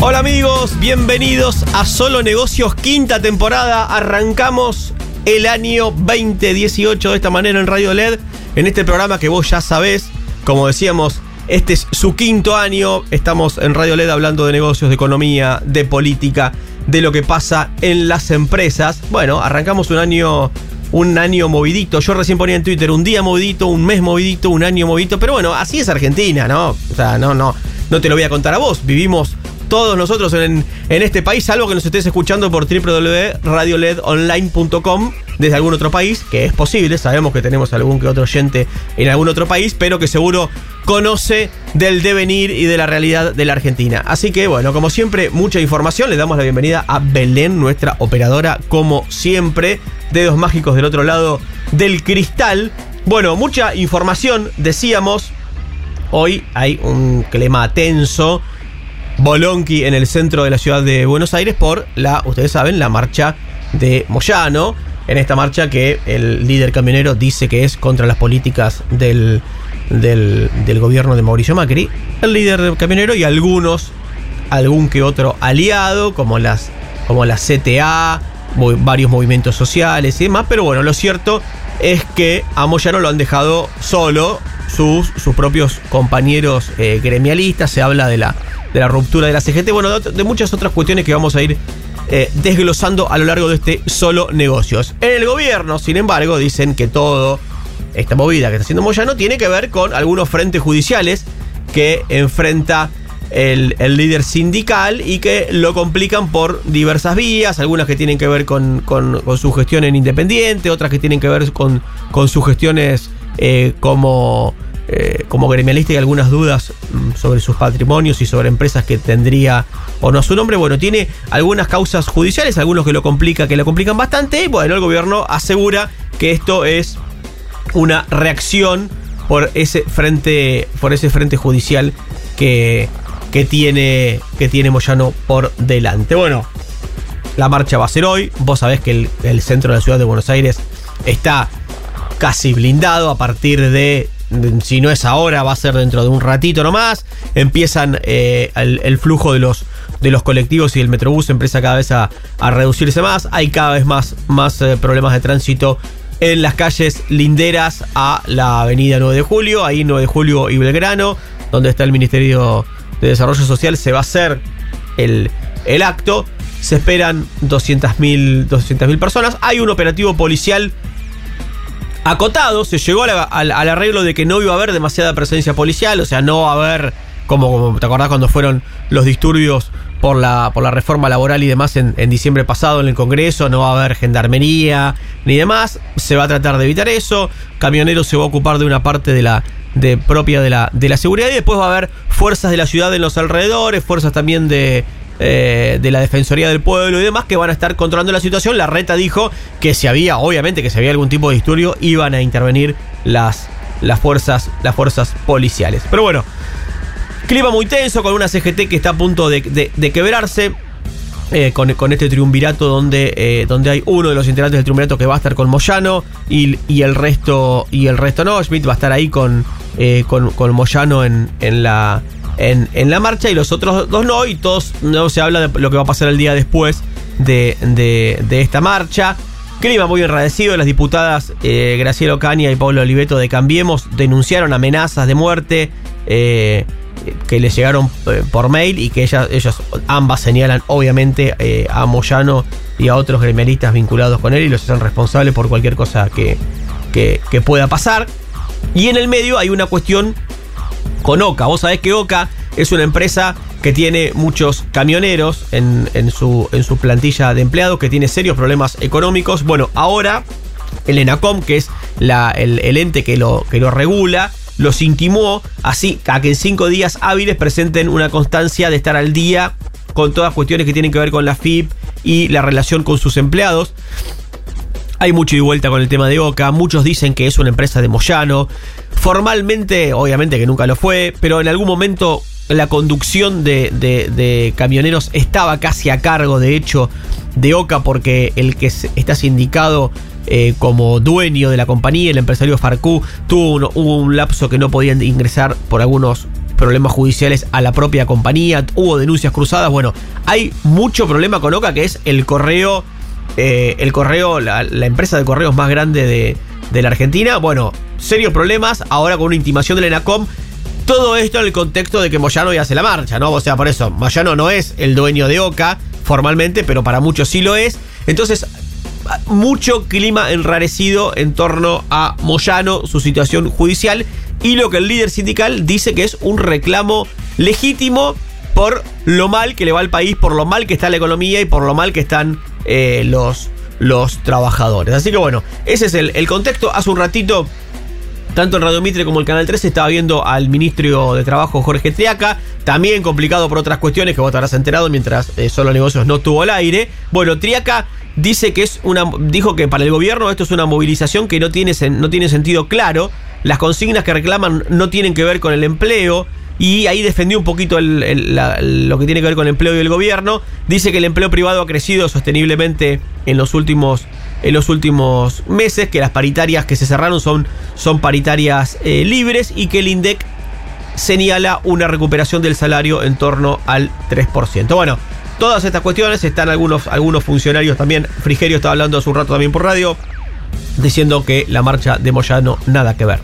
Hola amigos, bienvenidos a Solo Negocios, quinta temporada. Arrancamos el año 2018 de esta manera en Radio LED, en este programa que vos ya sabés, como decíamos, este es su quinto año, estamos en Radio LED hablando de negocios, de economía, de política, de lo que pasa en las empresas. Bueno, arrancamos un año un año movidito. Yo recién ponía en Twitter un día movidito, un mes movidito, un año movidito, pero bueno, así es Argentina, ¿no? O sea, no no no te lo voy a contar a vos. Vivimos todos nosotros en, en este país, salvo que nos estés escuchando por www.radioledonline.com desde algún otro país, que es posible, sabemos que tenemos algún que otro oyente en algún otro país, pero que seguro conoce del devenir y de la realidad de la Argentina. Así que bueno, como siempre, mucha información, le damos la bienvenida a Belén, nuestra operadora, como siempre, dedos mágicos del otro lado del cristal. Bueno, mucha información, decíamos, hoy hay un clima tenso Bolonqui en el centro de la ciudad de Buenos Aires por la, ustedes saben, la marcha de Moyano. En esta marcha que el líder camionero dice que es contra las políticas del, del, gobierno de Mauricio Macri. El líder camionero y algunos, algún que otro aliado, como las, como la CTA, varios movimientos sociales y demás. Pero bueno, lo cierto es que a Moyano lo han dejado solo sus, sus propios compañeros eh, gremialistas. Se habla de la de la ruptura de la CGT, bueno, de, muchas otras cuestiones que vamos a ir eh, desglosando a lo largo de este solo negocios. En el gobierno, sin embargo, dicen que todo esta movida que está haciendo Moyano tiene que ver con algunos frentes judiciales que enfrenta el, líder sindical y que lo complican por diversas vías, algunas que tienen que ver con, su gestión en independiente, otras que tienen que ver con, con sus gestiones eh, como eh, como gremialista y algunas dudas mm, sobre sus patrimonios y sobre empresas que tendría o no su nombre. Bueno, tiene algunas causas judiciales, algunos que lo complica, que lo complican bastante. Y bueno, el gobierno asegura que esto es una reacción por ese frente, por ese frente judicial que, que tiene, que tiene Moyano por delante. Bueno, la marcha va a ser hoy. Vos sabés que el, el centro de la ciudad de Buenos Aires está casi blindado a partir de si no es ahora, va a ser dentro de un ratito nomás. Empiezan eh, el, flujo de los, de los colectivos y el Metrobús empieza cada vez a, reducirse más. Hay cada vez más, más eh, problemas de tránsito en las calles linderas a la avenida 9 de Julio, ahí 9 de Julio y Belgrano, donde está el Ministerio de Desarrollo Social, se va a hacer el, el acto. Se esperan 200.000 200 personas. Hay un operativo policial acotado, se llegó al, arreglo de que no iba a haber demasiada presencia policial, o sea, no va a haber, como, te acordás cuando fueron los disturbios por la, por la reforma laboral y demás en, diciembre pasado en el Congreso, no va a haber gendarmería ni demás, se va a tratar de evitar eso, Camionero se va a ocupar de una parte de la de propia de la, de la seguridad y después va a haber fuerzas de la ciudad en los alrededores, fuerzas también de, eh, de la Defensoría del Pueblo y demás que van a estar controlando la situación. La reta dijo que si había, obviamente, que si había algún tipo de disturbio, iban a intervenir las, las, fuerzas, las fuerzas policiales. Pero bueno, clima muy tenso con una CGT que está a punto de, quebrarse. Eh, con, este triunvirato donde, eh, donde hay uno de los integrantes del triunvirato que va a estar con Moyano y, y, el resto y el resto no. Schmidt va a estar ahí con, con, Moyano en, en, la, en, la marcha y los otros dos no, y todos no se habla de lo que va a pasar el día después de, esta marcha. Clima muy enradecido, las diputadas eh, Graciela Ocaña y Pablo Oliveto de Cambiemos denunciaron amenazas de muerte eh, que les llegaron eh, por mail y que ellas, ellas ambas señalan obviamente a Moyano y a otros gremialistas vinculados con él y los hacen responsables por cualquier cosa que, que pueda pasar. Y en el medio hay una cuestión con Oca. Vos sabés que Oca es una empresa que tiene muchos camioneros en, su, plantilla de empleados, que tiene serios problemas económicos. Bueno, ahora el ENACOM, que es el, ente que lo, que lo regula, los intimó así a que en cinco días hábiles presenten una constancia de estar al día con todas cuestiones que tienen que ver con la FIP y la relación con sus empleados. Hay mucho y vuelta con el tema de Oca. Muchos dicen que es una empresa de Moyano. Formalmente, obviamente que nunca lo fue, pero en algún momento la conducción de, camioneros estaba casi a cargo, de hecho, de Oca, porque el que está sindicado eh, como dueño de la compañía, el empresario Farcú, tuvo un, lapso que no podían ingresar por algunos problemas judiciales a la propia compañía, hubo denuncias cruzadas, bueno, hay mucho problema con Oca que es el correo, eh, el correo, la, empresa de correos más grande de, de la Argentina, bueno, serios problemas, ahora con una intimación del ENACOM todo esto en el contexto de que Moyano ya hace la marcha, ¿no? O sea, por eso, Moyano no es el dueño de Oca formalmente, pero para muchos sí lo es. Entonces, mucho clima enrarecido en torno a Moyano, su situación judicial y lo que el líder sindical dice que es un reclamo legítimo por lo mal que le va al país, por lo mal que está la economía y por lo mal que están eh, los, los trabajadores. Así que bueno, ese es el, contexto. Hace un ratito tanto en Radio Mitre como el Canal 13 estaba viendo al ministro de Trabajo Jorge Triaca, también complicado por otras cuestiones que vos te habrás enterado mientras eh, Solo Negocios no tuvo al aire. Bueno, Triaca dice que es una dijo que para el gobierno esto es una movilización que no tiene, no tiene sentido claro. Las consignas que reclaman no tienen que ver con el empleo. Y ahí defendió un poquito lo que tiene que ver con el empleo y el gobierno. Dice que el empleo privado ha crecido sosteniblemente en los últimos en los últimos meses, que las paritarias que se cerraron son, son paritarias eh, libres y que el INDEC señala una recuperación del salario en torno al 3%. Bueno, todas estas cuestiones están algunos, algunos funcionarios también, Frigerio estaba hablando hace un rato también por radio, diciendo que la marcha de Moyano nada que ver.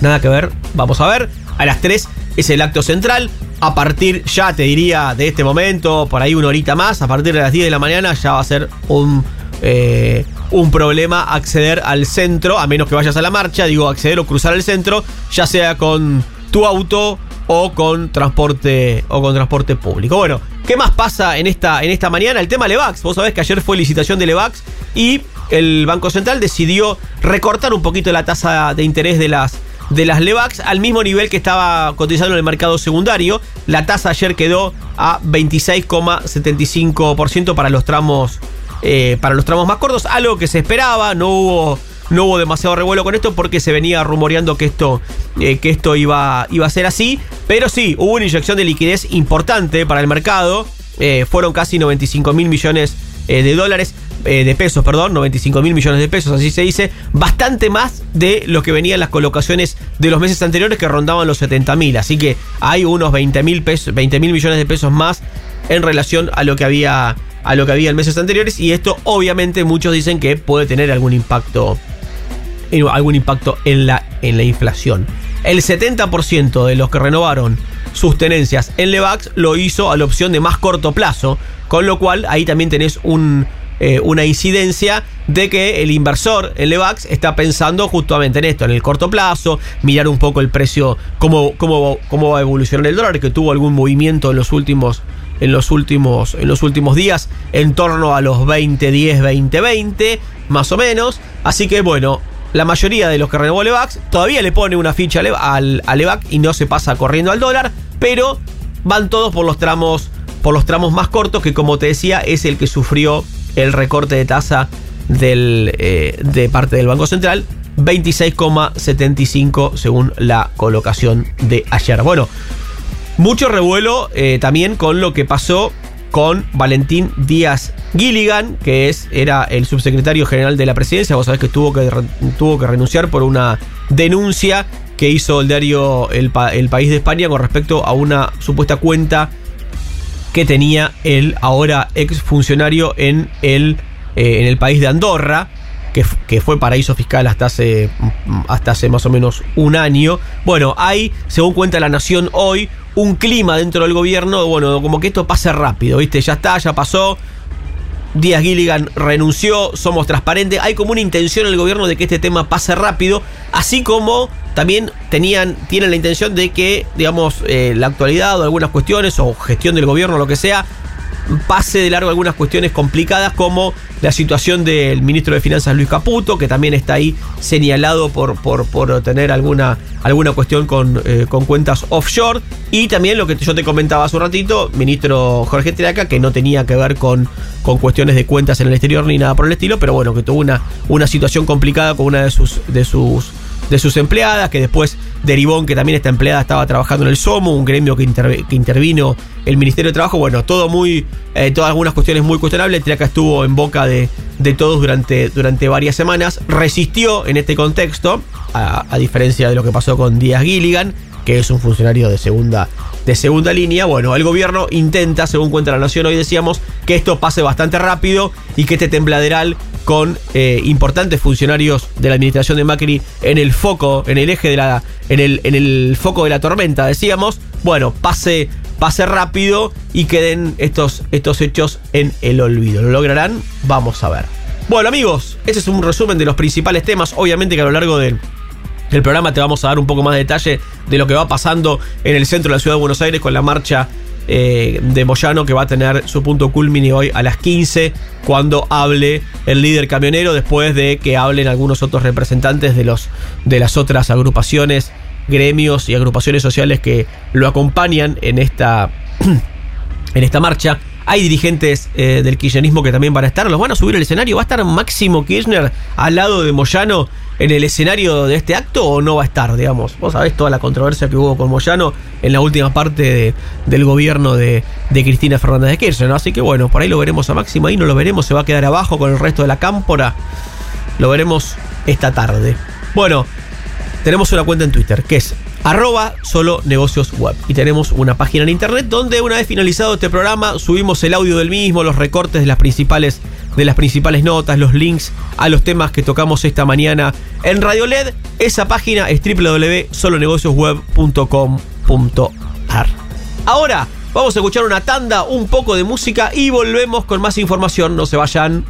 Nada que ver, vamos a ver, a las 3 es el acto central, a partir ya te diría de este momento, por ahí una horita más, a partir de las 10 de la mañana ya va a ser un... Eh, un problema acceder al centro, a menos que vayas a la marcha, digo, acceder o cruzar el centro, ya sea con tu auto o con transporte o con transporte público. Bueno, ¿qué más pasa en esta, en esta mañana? El tema Levax. Vos sabés que ayer fue licitación de Levax y el Banco Central decidió recortar un poquito la tasa de interés de las de las Levax al mismo nivel que estaba cotizando en el mercado secundario. La tasa ayer quedó a 26,75% para los tramos eh, para los tramos más cortos, algo que se esperaba, no hubo, no hubo demasiado revuelo con esto porque se venía rumoreando que esto, eh, que esto iba, iba a ser así, pero sí, hubo una inyección de liquidez importante para el mercado, eh, fueron casi 95 mil millones de dólares. De pesos, perdón, 95 mil millones de pesos, así se dice, bastante más de lo que venían las colocaciones de los meses anteriores que rondaban los 70 mil, así que hay unos 20 mil millones de pesos más en relación a lo que había a lo que había en meses anteriores y esto obviamente muchos dicen que puede tener algún impacto algún impacto en la, en la inflación. El 70% de los que renovaron sus tenencias en Levax lo hizo a la opción de más corto plazo, con lo cual ahí también tenés un, eh, una incidencia de que el inversor en Levax está pensando justamente en esto, en el corto plazo, mirar un poco el precio, cómo, cómo, cómo va a evolucionar el dólar, que tuvo algún movimiento en los últimos en los últimos, en los últimos días, en torno a los 2010, 2020, más o menos. Así que bueno, la mayoría de los que renovó Levax todavía le pone una ficha al, a Levac y no se pasa corriendo al dólar, pero van todos por los tramos, por los tramos más cortos, que como te decía, es el que sufrió el recorte de tasa del, eh, de parte del Banco Central. 26,75 según la colocación de ayer. Bueno, mucho revuelo eh, también con lo que pasó con Valentín Díaz Gilligan, que es, era el subsecretario general de la presidencia. Vos sabés que tuvo que, tuvo que renunciar por una denuncia que hizo el diario el, País de España con respecto a una supuesta cuenta que tenía el ahora ex funcionario en el, eh, en el país de Andorra. Que, que, fue paraíso fiscal hasta hace, hasta hace más o menos un año. Bueno, hay, según cuenta la Nación hoy, un clima dentro del gobierno, bueno, como que esto pase rápido, ¿viste? Ya está, ya pasó. Díaz Gilligan renunció, somos transparentes. Hay como una intención en el gobierno de que este tema pase rápido, así como también tenían, tienen la intención de que, digamos, eh, la actualidad o algunas cuestiones o gestión del gobierno, lo que sea, pase de largo algunas cuestiones complicadas como la situación del ministro de Finanzas Luis Caputo, que también está ahí señalado por, por, por tener alguna, alguna cuestión con, eh, con cuentas offshore, y también lo que yo te comentaba hace un ratito, ministro Jorge Triaca, que no tenía que ver con, con cuestiones de cuentas en el exterior ni nada por el estilo, pero bueno, que tuvo una, una situación complicada con una de sus, de sus de sus empleadas, que después derivó que también esta empleada estaba trabajando en el SOMO, un gremio que, intervino el Ministerio de Trabajo. Bueno, todo muy, eh, todas algunas cuestiones muy cuestionables. Triaca estuvo en boca de, de todos durante, durante varias semanas. Resistió en este contexto, a, a diferencia de lo que pasó con Díaz Gilligan, que es un funcionario de segunda, de segunda línea. Bueno, el gobierno intenta, según cuenta la Nación, hoy decíamos, que esto pase bastante rápido y que este tembladeral con eh, importantes funcionarios de la administración de Macri en el foco, en el eje de la. en el, en el foco de la tormenta, decíamos. Bueno, pase, pase rápido y queden estos, estos hechos en el olvido. ¿Lo lograrán? Vamos a ver. Bueno, amigos, ese es un resumen de los principales temas. Obviamente que a lo largo del el programa te vamos a dar un poco más de detalle de lo que va pasando en el centro de la ciudad de Buenos Aires con la marcha eh, de Moyano que va a tener su punto culmine hoy a las 15 cuando hable el líder camionero después de que hablen algunos otros representantes de, los, de las otras agrupaciones, gremios y agrupaciones sociales que lo acompañan en esta, en esta marcha. Hay dirigentes eh, del kirchnerismo que también van a estar, los van a subir al escenario. ¿Va a estar Máximo Kirchner al lado de Moyano en el escenario de este acto o no va a estar, digamos? Vos sabés toda la controversia que hubo con Moyano en la última parte del gobierno de, Cristina Fernández de Kirchner, ¿no? Así que bueno, por ahí lo veremos a Máximo, ahí no lo veremos, se va a quedar abajo con el resto de la cámpora. Lo veremos esta tarde. Bueno, tenemos una cuenta en Twitter que es arroba solo negocios web. Y tenemos una página en internet donde una vez finalizado este programa subimos el audio del mismo, los recortes de las principales, de las principales notas, los links a los temas que tocamos esta mañana en Radio LED. Esa página es www.solonegociosweb.com.ar. Ahora vamos a escuchar una tanda, un poco de música y volvemos con más información. No se vayan.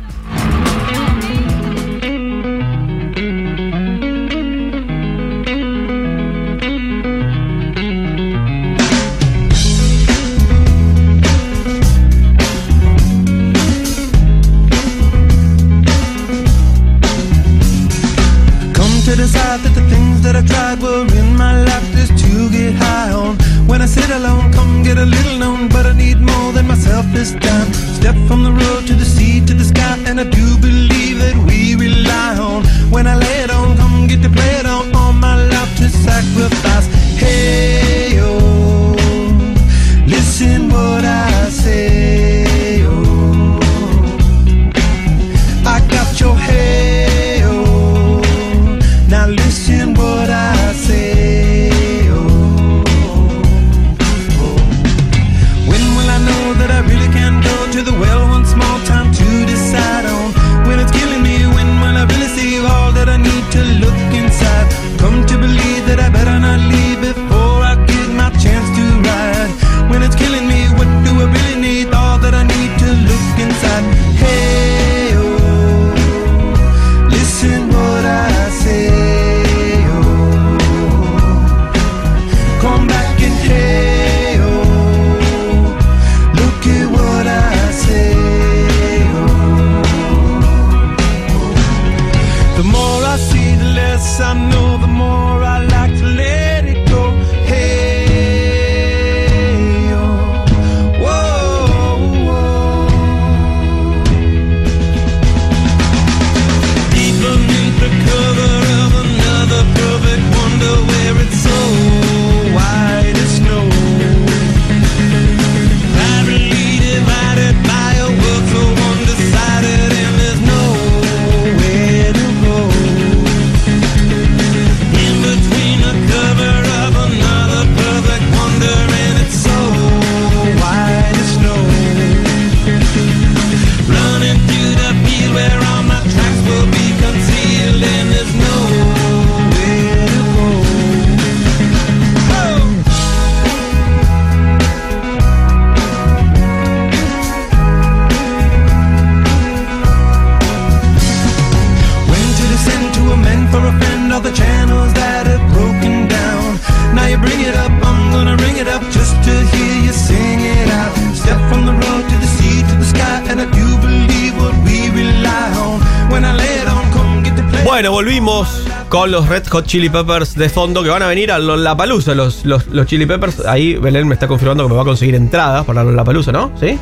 Los Red Hot Chili Peppers de fondo que van a venir a La Palusa, los, los, los, Chili Peppers. Ahí Belén me está confirmando que me va a conseguir entradas para La Palusa, ¿no? ¿Sí?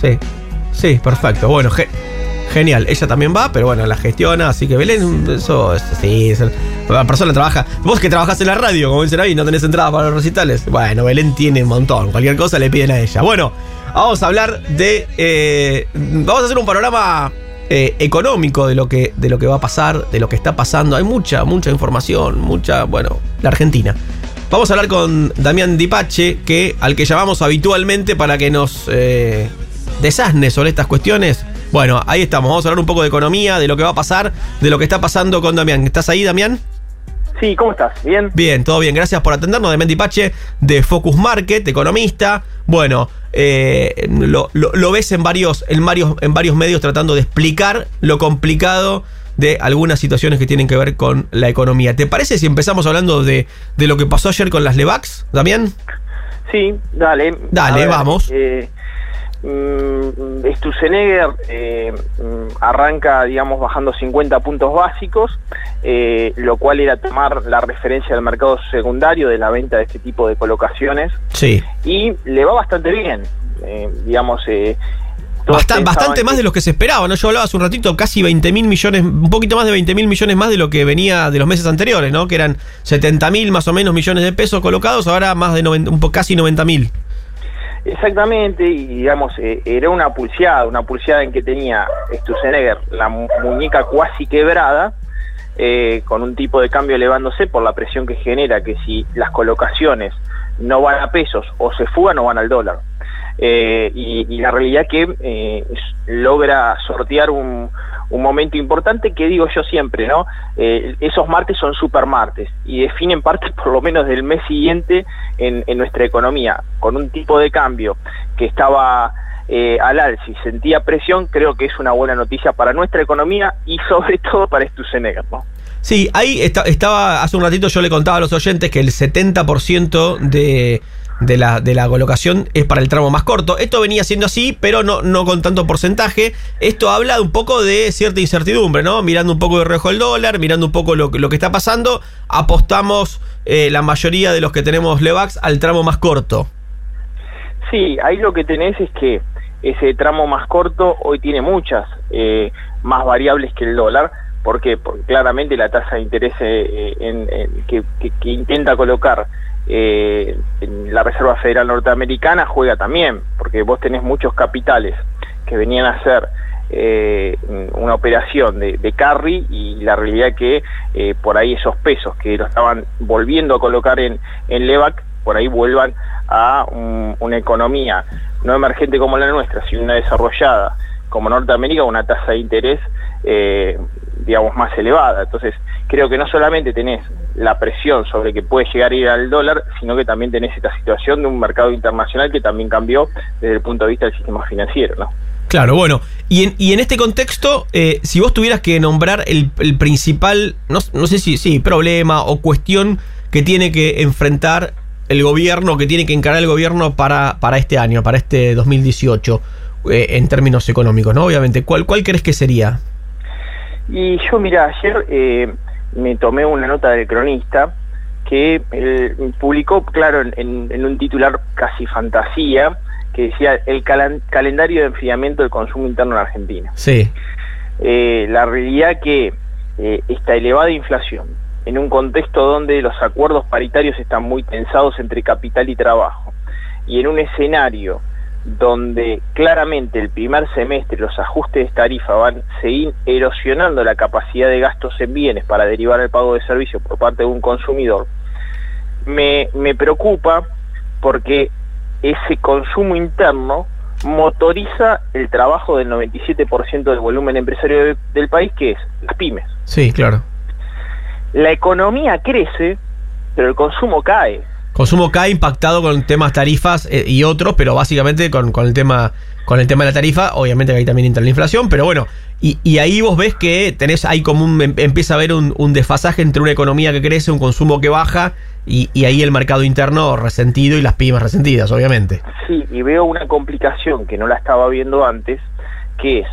Sí. Sí, perfecto. Bueno, genial. Ella también va, pero bueno, la gestiona, así que Belén, eso, sí, la persona trabaja. Vos que trabajás en la radio, como dicen ahí, no tenés entrada para los recitales. Bueno, Belén tiene un montón. Cualquier cosa le piden a ella. Bueno, vamos a hablar de. Eh, vamos a hacer un panorama eh, económico de lo, que, de lo que va a pasar, de lo que está pasando. Hay mucha, mucha información, mucha, bueno, la Argentina. Vamos a hablar con Damián Dipache, que, al que llamamos habitualmente para que nos eh, desasne sobre estas cuestiones. Bueno, ahí estamos. Vamos a hablar un poco de economía, de lo que va a pasar, de lo que está pasando con Damián. ¿Estás ahí, Damián? Sí, ¿cómo estás? ¿Bien? Bien, todo bien. Gracias por atendernos. Damián Dipache, de Focus Market, economista. Bueno, eh, lo, ves en varios, en, varios, en varios medios tratando de explicar lo complicado de algunas situaciones que tienen que ver con la economía. ¿Te parece si empezamos hablando de, de lo que pasó ayer con las Levax, Damián? Sí, dale. Dale, vamos. Eh, Mm, Stusenegger eh, mm, arranca, digamos, bajando 50 puntos básicos, eh, lo cual era tomar la referencia del mercado secundario de la venta de este tipo de colocaciones. Sí. Y le va bastante bien, eh, digamos. Eh, bastante más de lo que se esperaba, ¿no? Yo hablaba hace un ratito, casi 20 mil millones, un poquito más de 20 mil millones más de lo que venía de los meses anteriores, ¿no? Que eran 70 mil más o menos millones de pesos colocados, ahora más de 90, un, casi 90 mil. Exactamente, y digamos, eh, era una pulseada, una pulseada en que tenía Stusenegger la muñeca cuasi quebrada, eh, con un tipo de cambio elevándose por la presión que genera, que si las colocaciones no van a pesos o se fugan o van al dólar. Eh, y, la realidad que logra sortear un, momento importante que digo yo siempre, ¿no? Eh, esos martes son super martes y definen parte por lo menos del mes siguiente en, nuestra economía, con un tipo de cambio que estaba eh, al alza y sentía presión, creo que es una buena noticia para nuestra economía y sobre todo para Stusenegger, ¿no? Sí, ahí estaba, hace un ratito yo le contaba a los oyentes que el 70% de de la, de la colocación es para el tramo más corto. Esto venía siendo así, pero no, no con tanto porcentaje. Esto habla un poco de cierta incertidumbre, ¿no? Mirando un poco de rejo el dólar, mirando un poco lo, lo que está pasando, apostamos eh, la mayoría de los que tenemos Levax al tramo más corto. Sí, ahí lo que tenés es que ese tramo más corto hoy tiene muchas eh, más variables que el dólar. Porque claramente la tasa de interés eh, que intenta colocar eh, la Reserva Federal Norteamericana juega también, porque vos tenés muchos capitales que venían a hacer eh, una operación de, carry y la realidad que eh, por ahí esos pesos que lo estaban volviendo a colocar en, en LEVAC, por ahí vuelvan a una economía no emergente como la nuestra, sino una desarrollada como Norteamérica, una tasa de interés, eh, digamos, más elevada. Entonces, creo que no solamente tenés la presión sobre que puede llegar a ir al dólar, sino que también tenés esta situación de un mercado internacional que también cambió desde el punto de vista del sistema financiero, ¿no? Claro, bueno, y en, y en este contexto, eh, si vos tuvieras que nombrar el, principal, no, no, sé si sí, problema o cuestión que tiene que enfrentar el gobierno, que tiene que encarar el gobierno para, para este año, para este 2018, eh, en términos económicos, ¿no? Obviamente, ¿cuál, cuál crees que sería? Y yo, mira, ayer eh, me tomé una nota del cronista que eh, publicó, claro, en, un titular casi fantasía, que decía el calendario de enfriamiento del consumo interno en Argentina. Sí. Eh, la realidad que esta elevada inflación, en un contexto donde los acuerdos paritarios están muy tensados entre capital y trabajo, y en un escenario donde claramente el primer semestre los ajustes de tarifa van seguir erosionando la capacidad de gastos en bienes para derivar el pago de servicios por parte de un consumidor, me, me preocupa porque ese consumo interno motoriza el trabajo del 97% del volumen empresario del país, que es las pymes. Sí, claro. La economía crece, pero el consumo cae. Consumo cae impactado con temas tarifas eh, y otros, pero básicamente con, el tema con el tema de la tarifa, obviamente que ahí también entra la inflación, pero bueno, y, ahí vos ves que tenés ahí como un, em, empieza a haber un, desfasaje entre una economía que crece, un consumo que baja, y, ahí el mercado interno resentido y las pymes resentidas, obviamente. Sí, y veo una complicación que no la estaba viendo antes, que es,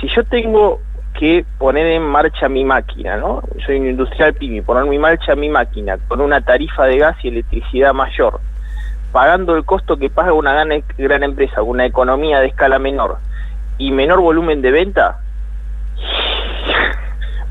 si yo tengo que poner en marcha mi máquina, ¿no? Soy un industrial PYME, poner en marcha mi máquina con una tarifa de gas y electricidad mayor, pagando el costo que paga una gran, gran empresa, una economía de escala menor y menor volumen de venta,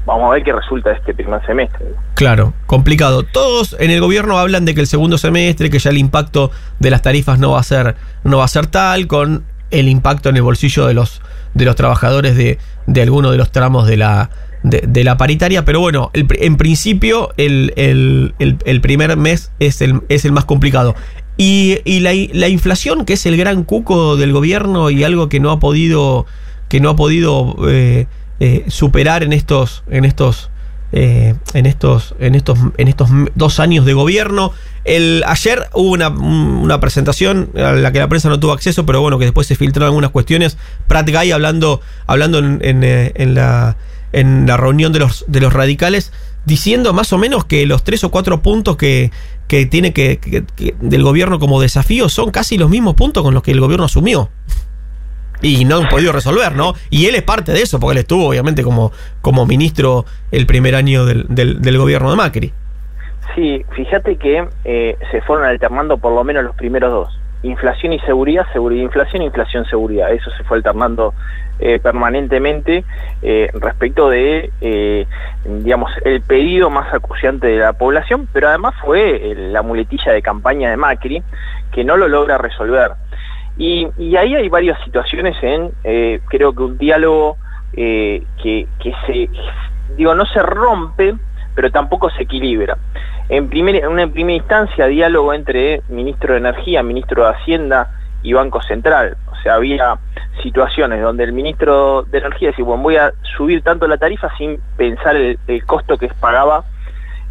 vamos a ver qué resulta de este primer semestre. Claro, complicado. Todos en el gobierno hablan de que el segundo semestre, que ya el impacto de las tarifas no va a ser, no va a ser tal, con el impacto en el bolsillo de los, de los trabajadores de, de alguno de los tramos de la, de, la paritaria, pero bueno, en principio el, el, primer mes es el, es el más complicado. Y, y la, la, inflación, que es el gran cuco del gobierno y algo que no ha podido, que no ha podido eh, eh, superar en estos, en estos, eh, en estos, en estos, en estos dos años de gobierno. El, ayer hubo una, una, presentación a la que la prensa no tuvo acceso, pero bueno, que después se filtraron algunas cuestiones. Pratt Guy hablando, hablando en, en, la, en la reunión de los, de los radicales, diciendo más o menos que los tres o cuatro puntos que, que tiene que, del gobierno como desafío son casi los mismos puntos con los que el gobierno asumió. Y no han podido resolver, ¿no? Y él es parte de eso, porque él estuvo, obviamente, como, como ministro el primer año del, del, gobierno de Macri. Sí, fíjate que eh, se fueron alternando por lo menos los primeros dos. Inflación y seguridad, seguridad, inflación, inflación, seguridad. Eso se fue alternando eh, permanentemente eh, respecto de, digamos, el pedido más acuciante de la población, pero además fue la muletilla de campaña de Macri que no lo logra resolver. Y, ahí hay varias situaciones en, creo que un diálogo que, que digo, no se rompe, pero tampoco se equilibra. En, primer, una primera instancia, diálogo entre ministro de Energía, ministro de Hacienda y Banco Central. O sea, había situaciones donde el ministro de Energía decía, bueno, voy a subir tanto la tarifa sin pensar el, costo que pagaba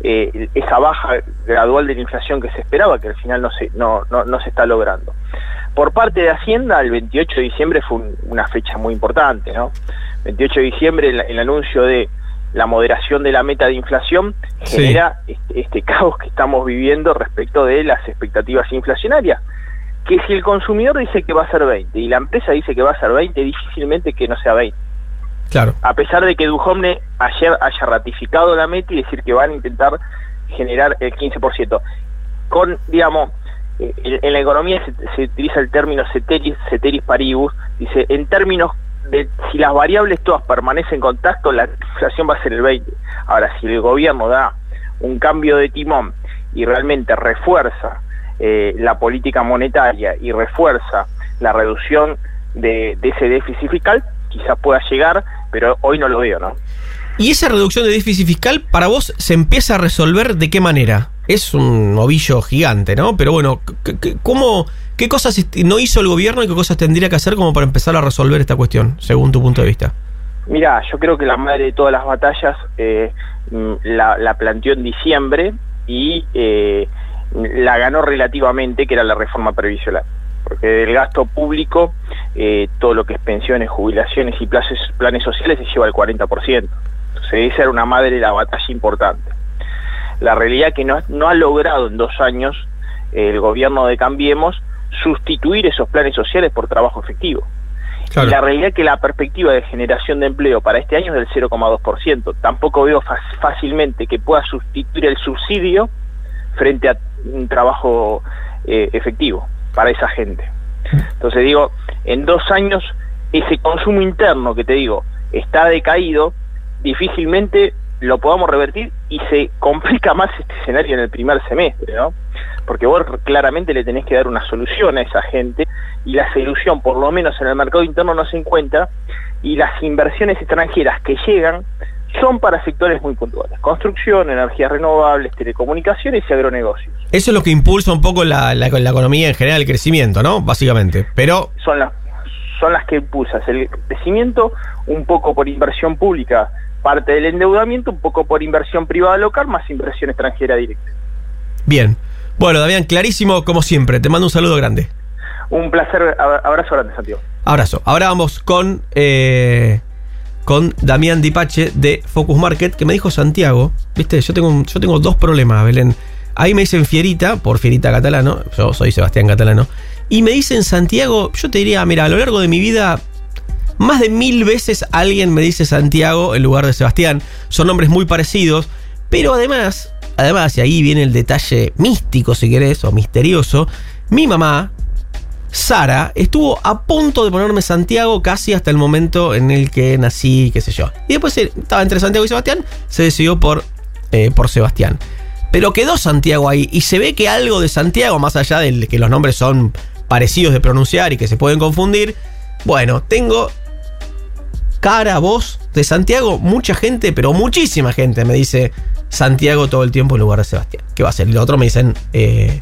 eh, esa baja gradual de la inflación que se esperaba, que al final no se, no, no, se está logrando. Por parte de Hacienda, el 28 de diciembre fue una fecha muy importante, ¿no? 28 de diciembre, el, anuncio de la moderación de la meta de inflación genera este, este caos que estamos viviendo respecto de las expectativas inflacionarias que si el consumidor dice que va a ser 20 y la empresa dice que va a ser 20, difícilmente que no sea 20. Claro. A pesar de que Duhomne ayer haya ratificado la meta y decir que van a intentar generar el 15%. Con, digamos, en, la economía se, utiliza el término ceteris, ceteris paribus, dice, en términos de si las variables todas permanecen en contacto, la inflación va a ser el 20. Ahora, si el gobierno da un cambio de timón y realmente refuerza eh, la política monetaria y refuerza la reducción de, ese déficit fiscal, quizás pueda llegar, pero hoy no lo veo, ¿no? ¿Y esa reducción de déficit fiscal para vos se empieza a resolver de qué manera? Es un ovillo gigante, ¿no? Pero bueno, ¿cómo, ¿qué cosas no hizo el gobierno y qué cosas tendría que hacer como para empezar a resolver esta cuestión, según tu punto de vista? Mira, yo creo que la madre de todas las batallas eh, mm, la, planteó en diciembre y eh, la ganó relativamente, que era la reforma previsional. Porque del gasto público, eh, todo lo que es pensiones, jubilaciones y planes, planes sociales se lleva al 40%. Entonces esa era una madre de la batalla importante. La realidad es que no, no ha logrado en dos años el gobierno de Cambiemos sustituir esos planes sociales por trabajo efectivo. La realidad es que la perspectiva de generación de empleo para este año es del 0,2%. Tampoco veo fácilmente que pueda sustituir el subsidio frente a un trabajo eh, efectivo para esa gente. Entonces digo, en dos años ese consumo interno que te digo está decaído, difícilmente lo podamos revertir y se complica más este escenario en el primer semestre, ¿no? Porque vos claramente le tenés que dar una solución a esa gente y la solución, por lo menos en el mercado interno, no se encuentra y las inversiones extranjeras que llegan son para sectores muy puntuales. Construcción, energías renovables, telecomunicaciones y agronegocios. Eso es lo que impulsa un poco la, la, economía en general, el crecimiento, ¿no? Básicamente. Pero... Son, las son las que impulsas el crecimiento, un poco por inversión pública, parte del endeudamiento, un poco por inversión privada local, más inversión extranjera directa. Bien. Bueno, Damián, clarísimo como siempre. Te mando un saludo grande. Un placer. Abrazo grande, Santiago. Abrazo. Ahora vamos con... Eh con Damián Dipache de Focus Market, que me dijo Santiago, viste, yo tengo, yo tengo dos problemas, Belén. Ahí me dicen Fierita, por Fierita Catalano, yo soy Sebastián Catalano, y me dicen Santiago, yo te diría, mira, a lo largo de mi vida, Más de mil veces alguien me dice Santiago en lugar de Sebastián. Son nombres muy parecidos, pero además, además, y ahí viene el detalle místico, si querés, o misterioso, mi mamá, Sara, estuvo a punto de ponerme Santiago casi hasta el momento en el que nací, qué sé yo. Y después eh, estaba entre Santiago y Sebastián, se decidió por, eh, por Sebastián. Pero quedó Santiago ahí y se ve que algo de Santiago, más allá de que los nombres son parecidos de pronunciar y que se pueden confundir, bueno, tengo cara, voz de Santiago, mucha gente, pero muchísima gente me dice Santiago todo el tiempo en lugar de Sebastián. ¿Qué va a ser? Y lo otro me dicen, eh,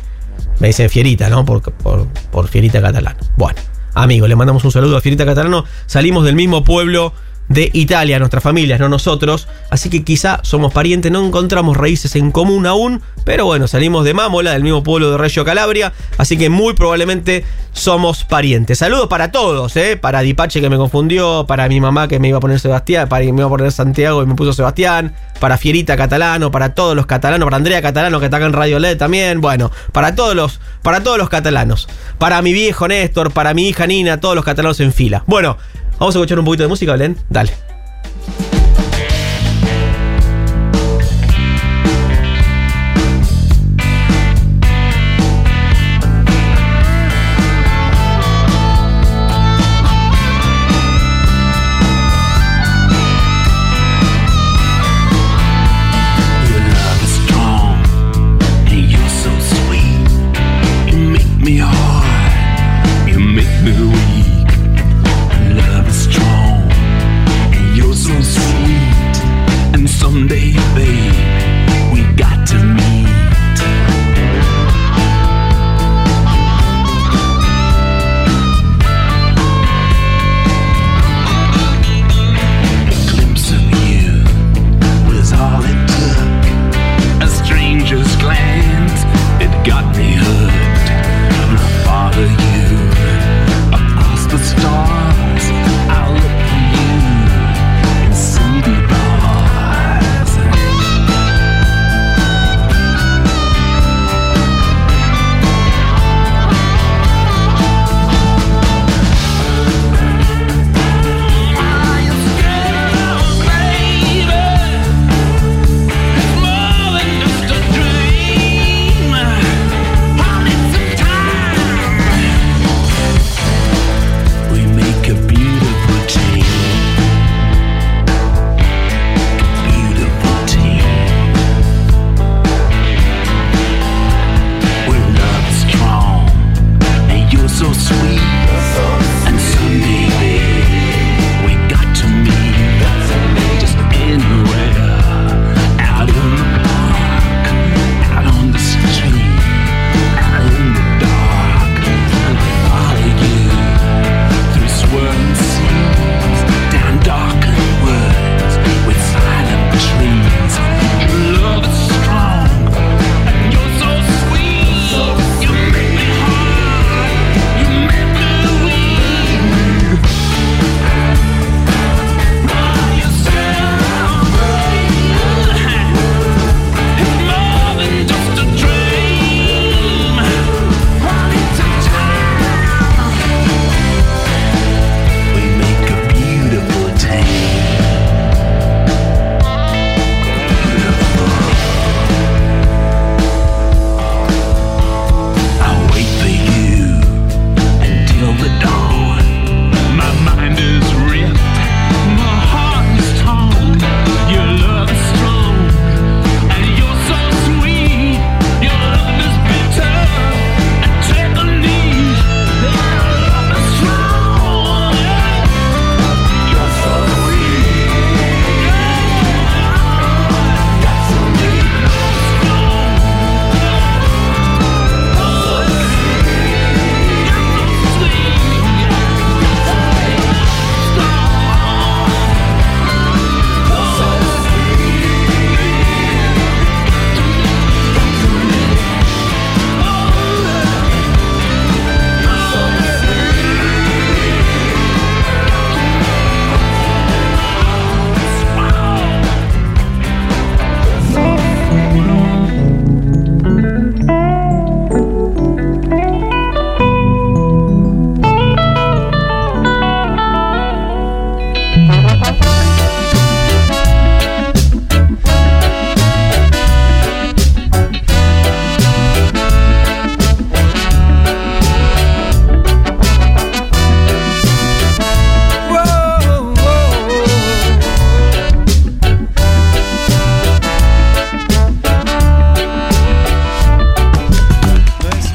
me dicen Fierita, ¿no? Por, por, por Fierita Catalano. Bueno, amigo, le mandamos un saludo a Fierita Catalano. Salimos del mismo pueblo de Italia, nuestras familias, no nosotros. Así que quizá somos parientes, no encontramos raíces en común aún, pero bueno, salimos de Mámola, del mismo pueblo de Reggio Calabria, así que muy probablemente somos parientes. Saludos para todos, ¿eh? para Dipache que me confundió, para mi mamá que me iba a poner Sebastián, para que me iba a poner Santiago y me puso Sebastián, para Fierita Catalano, para todos los catalanos, para Andrea Catalano que está en Radio LED también, bueno, para todos los, para todos los catalanos, para mi viejo Néstor, para mi hija Nina, todos los catalanos en fila. Bueno, Vamos a escuchar un poquito de música, Belén. Dale.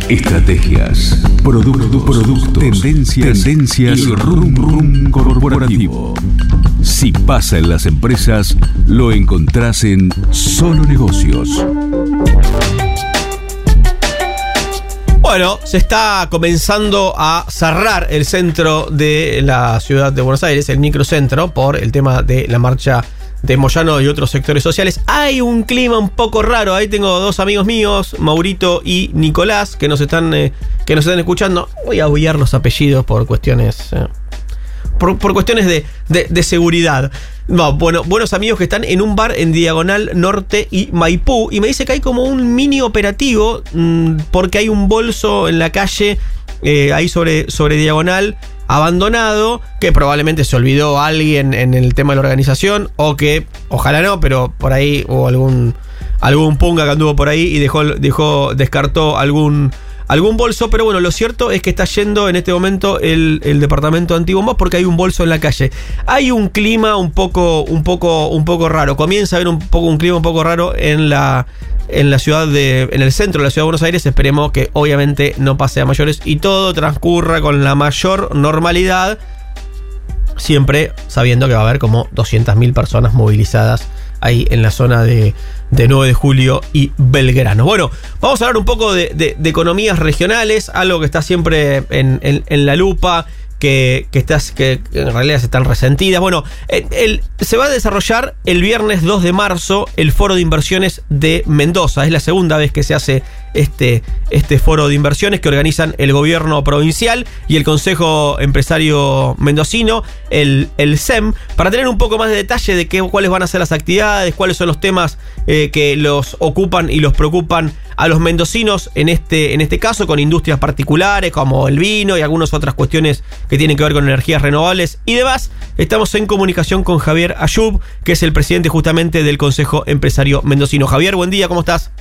Estrategias, productos, productos, tendencias, tendencias y rum rum corporativo. Si pasa en las empresas, lo encontrás en Solo Negocios. Bueno, se está comenzando a cerrar el centro de la ciudad de Buenos Aires, el microcentro, por el tema de la marcha de Moyano y otros sectores sociales. Hay un clima un poco raro. Ahí tengo dos amigos míos, Maurito y Nicolás, que nos están, eh, que nos están escuchando. Voy a obviar los apellidos por cuestiones. Eh, por, cuestiones de, seguridad. No, bueno, buenos amigos que están en un bar en Diagonal Norte y Maipú. Y me dice que hay como un mini operativo. Mm, porque hay un bolso en la calle. Eh, ahí sobre, sobre Diagonal abandonado, que probablemente se olvidó alguien en el tema de la organización, o que, ojalá no, pero por ahí hubo algún, algún punga que anduvo por ahí y dejó, dejó, descartó algún, algún bolso, pero bueno, lo cierto es que está yendo en este momento el, el departamento de antibombas porque hay un bolso en la calle. Hay un clima un poco, un poco, un poco raro. Comienza a haber un poco un clima un poco raro en la en la ciudad de. en el centro de la ciudad de Buenos Aires. Esperemos que obviamente no pase a mayores y todo transcurra con la mayor normalidad. Siempre sabiendo que va a haber como 200.000 personas movilizadas ahí en la zona de, de 9 de julio y Belgrano. Bueno, vamos a hablar un poco de, economías regionales, algo que está siempre en, la lupa que, estás, que en realidad están resentidas. Bueno, se va a desarrollar el viernes 2 de marzo el foro de inversiones de Mendoza. Es la segunda vez que se hace este, este foro de inversiones que organizan el gobierno provincial y el Consejo Empresario Mendocino, el, el SEM, para tener un poco más de detalle de qué, cuáles van a ser las actividades, cuáles son los temas eh, que los ocupan y los preocupan a los mendocinos en este, en este caso, con industrias particulares como el vino y algunas otras cuestiones que tienen que ver con energías renovables y demás. Estamos en comunicación con Javier Ayub, que es el presidente justamente del Consejo Empresario Mendocino. Javier, buen día, ¿cómo estás?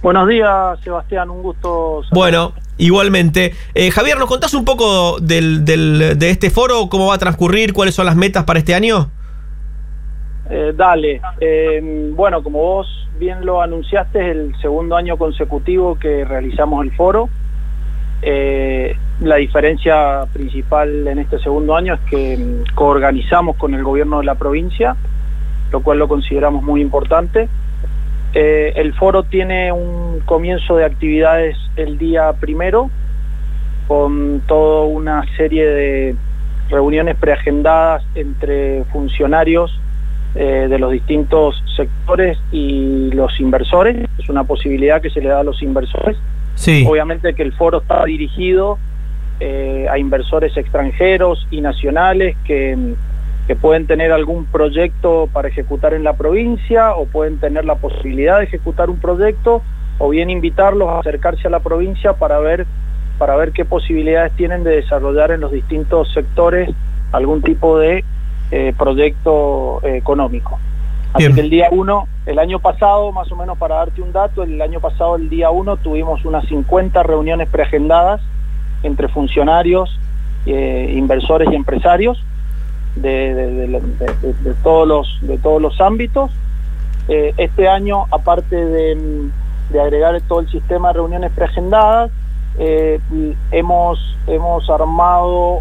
Buenos días, Sebastián, un gusto. Bueno, igualmente. Eh, Javier, ¿nos contás un poco del, de este foro? ¿Cómo va a transcurrir? ¿Cuáles son las metas para este año? Eh, dale. Eh, bueno, como vos bien lo anunciaste, es el segundo año consecutivo que realizamos el foro. la diferencia principal en este segundo año es que mm, coorganizamos con el gobierno de la provincia, lo cual lo consideramos muy importante. Eh, el foro tiene un comienzo de actividades el día primero, con toda una serie de reuniones preagendadas entre funcionarios eh, de los distintos sectores y los inversores. Es una posibilidad que se le da a los inversores. Sí. Obviamente que el foro está dirigido eh, a inversores extranjeros y nacionales que que pueden tener algún proyecto para ejecutar en la provincia o pueden tener la posibilidad de ejecutar un proyecto o bien invitarlos a acercarse a la provincia para ver para ver qué posibilidades tienen de desarrollar en los distintos sectores algún tipo de eh, proyecto eh, económico. Así que el día 1, el año pasado, más o menos para darte un dato, el año pasado, el día 1, tuvimos unas 50 reuniones preagendadas entre funcionarios, eh, inversores y empresarios de, todos, los, de todos los ámbitos. Eh, este año, aparte de, agregar todo el sistema de reuniones preagendadas, eh, hemos, hemos armado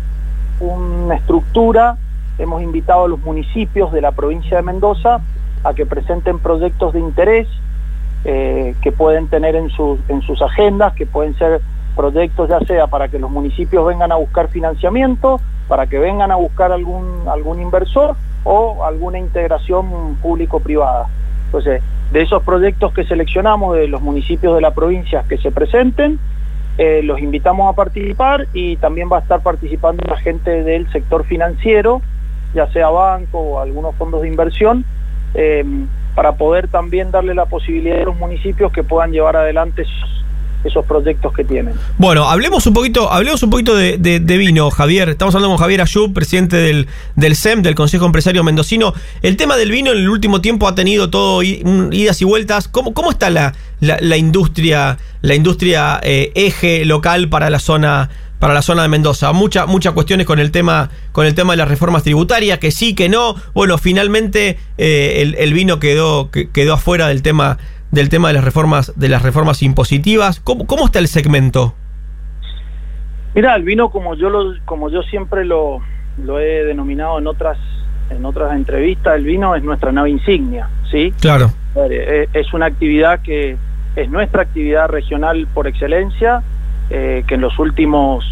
una estructura, hemos invitado a los municipios de la provincia de Mendoza a que presenten proyectos de interés eh, que pueden tener en sus, en sus agendas, que pueden ser proyectos ya sea para que los municipios vengan a buscar financiamiento, para que vengan a buscar algún, algún inversor o alguna integración público-privada. Entonces, de esos proyectos que seleccionamos de los municipios de la provincia que se presenten, eh, los invitamos a participar y también va a estar participando la gente del sector financiero, ya sea banco o algunos fondos de inversión, eh, para poder también darle la posibilidad a los municipios que puedan llevar adelante esos proyectos que tienen. Bueno, hablemos un poquito, hablemos un poquito de, vino, Javier. Estamos hablando con Javier Ayub, presidente del, del SEM, del Consejo Empresario Mendocino. El tema del vino en el último tiempo ha tenido todo idas y vueltas. ¿Cómo, cómo está la, la, industria, la industria eh, eje local para la zona? para la zona de Mendoza. Muchas muchas cuestiones con el tema con el tema de las reformas tributarias, que sí, que no. Bueno, finalmente eh, el, el, vino quedó, quedó afuera del tema del tema de las reformas, de las reformas impositivas. ¿Cómo, cómo está el segmento? Mira, el vino como yo lo, como yo siempre lo, lo he denominado en otras en otras entrevistas, el vino es nuestra nave insignia, ¿sí? Claro. Eh, Es una actividad que es nuestra actividad regional por excelencia, eh, que en los últimos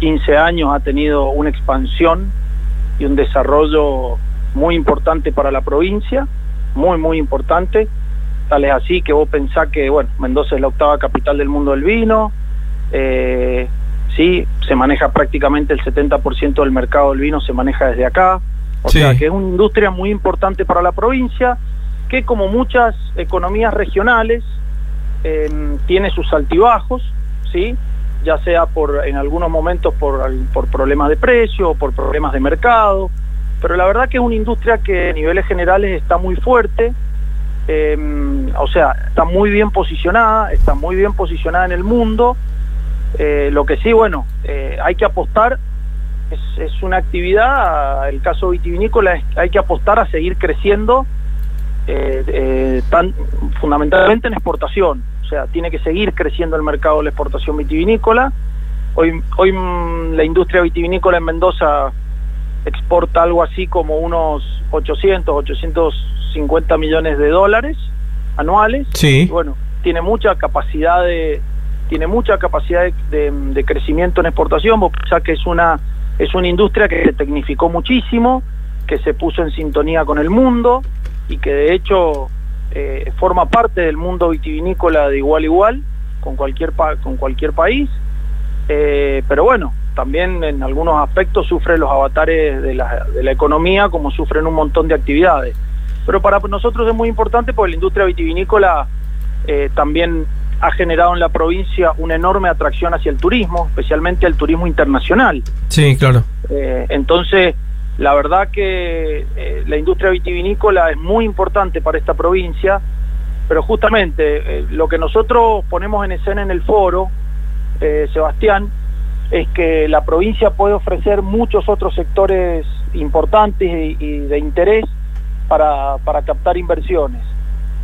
15 años ha tenido una expansión y un desarrollo muy importante para la provincia, muy, muy importante. Tal es así que vos pensás que, bueno, Mendoza es la octava capital del mundo del vino, eh, sí, se maneja prácticamente el 70% del mercado del vino, se maneja desde acá. O Sí. sea que es una industria muy importante para la provincia, que como muchas economías regionales, eh, tiene sus altibajos, ¿sí? ya sea por en algunos momentos por, por problemas de precio o por problemas de mercado, pero la verdad que es una industria que a niveles generales está muy fuerte, eh, o sea, está muy bien posicionada, está muy bien posicionada en el mundo, eh, lo que sí, bueno, eh, hay que apostar, es, una actividad, el caso vitivinícola, es- hay que apostar a seguir creciendo, eh, tan, fundamentalmente en exportación, o sea, tiene que seguir creciendo el mercado de la exportación vitivinícola. Hoy, hoy mm, la industria vitivinícola en Mendoza exporta algo así como unos 800, 850 millones de dólares anuales. Sí. Y bueno, tiene mucha capacidad de tiene mucha capacidad de, de- de crecimiento en exportación, pensás que es una es una industria que se tecnificó muchísimo, que se puso en sintonía con el mundo y que de hecho eh, forma parte del mundo vitivinícola de igual a igual con cualquier pa- con cualquier país. Eh, pero bueno, también en algunos aspectos sufre los avatares de la, de la economía como sufren un montón de actividades. Pero para nosotros es muy importante porque la industria vitivinícola eh, también ha generado en la provincia una enorme atracción hacia el turismo, especialmente el turismo internacional. Sí, claro. Eh, entonces, la verdad que eh, la industria vitivinícola es muy importante para esta provincia, pero justamente lo que nosotros ponemos en escena en el foro, Sebastián, es que la provincia puede ofrecer muchos otros sectores importantes y, de interés para, para captar inversiones.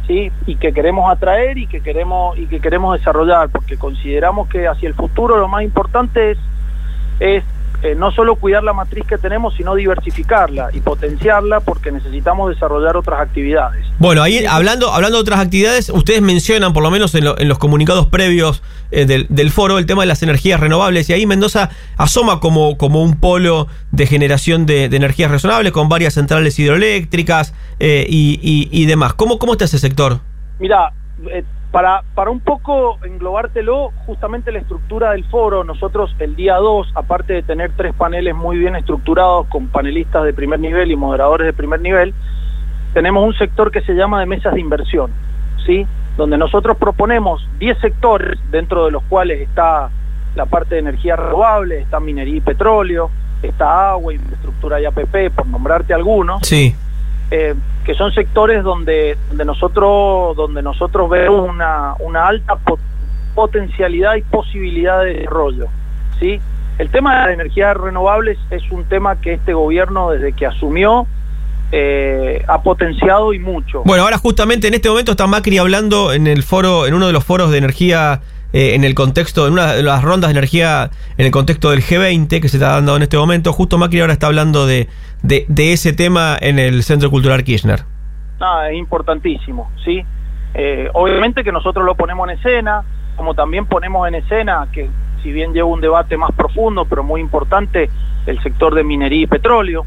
¿sí? y que queremos atraer y que queremos y que queremos desarrollar porque consideramos que hacia el futuro lo más importante es eh, no solo cuidar la matriz que tenemos, sino diversificarla y potenciarla porque necesitamos desarrollar otras actividades. Bueno, ahí hablando, hablando de otras actividades, ustedes mencionan, por lo menos en, lo- en los comunicados previos eh, del, del foro, el tema de las energías renovables. Y ahí Mendoza asoma como, como un polo de generación de, de energías renovables con varias centrales hidroeléctricas eh, y, y- y demás. ¿Cómo, ¿Cómo está ese sector? Mira, eh, para, para un poco englobártelo, justamente la estructura del foro, nosotros el día 2, aparte de tener tres paneles muy bien estructurados con panelistas de primer nivel y moderadores de primer nivel, tenemos un sector que se llama de mesas de inversión, ¿sí? Donde nosotros proponemos 10 sectores, dentro de los cuales está la parte de energía renovable, está minería y petróleo, está agua, infraestructura y APP, por nombrarte algunos Sí. Eh, que son sectores donde, donde nosotros donde nosotros vemos una, una alta po- potencialidad y posibilidad de desarrollo sí el tema de las energías renovables es un tema que este gobierno desde que asumió eh, ha potenciado y mucho Bueno, ahora justamente en este momento está Macri hablando en el foro, en uno de los foros de energía, eh, en el contexto, en una de las rondas de energía, en el contexto del G20 que se está dando en este momento. Justo Macri ahora está hablando de, de, ese tema en el Centro Cultural Kirchner. Nada, es importantísimo, ¿sí? Eh, obviamente que nosotros lo ponemos en escena, como también ponemos en escena, que si bien lleva un debate más profundo, pero muy importante, el sector de minería y petróleo.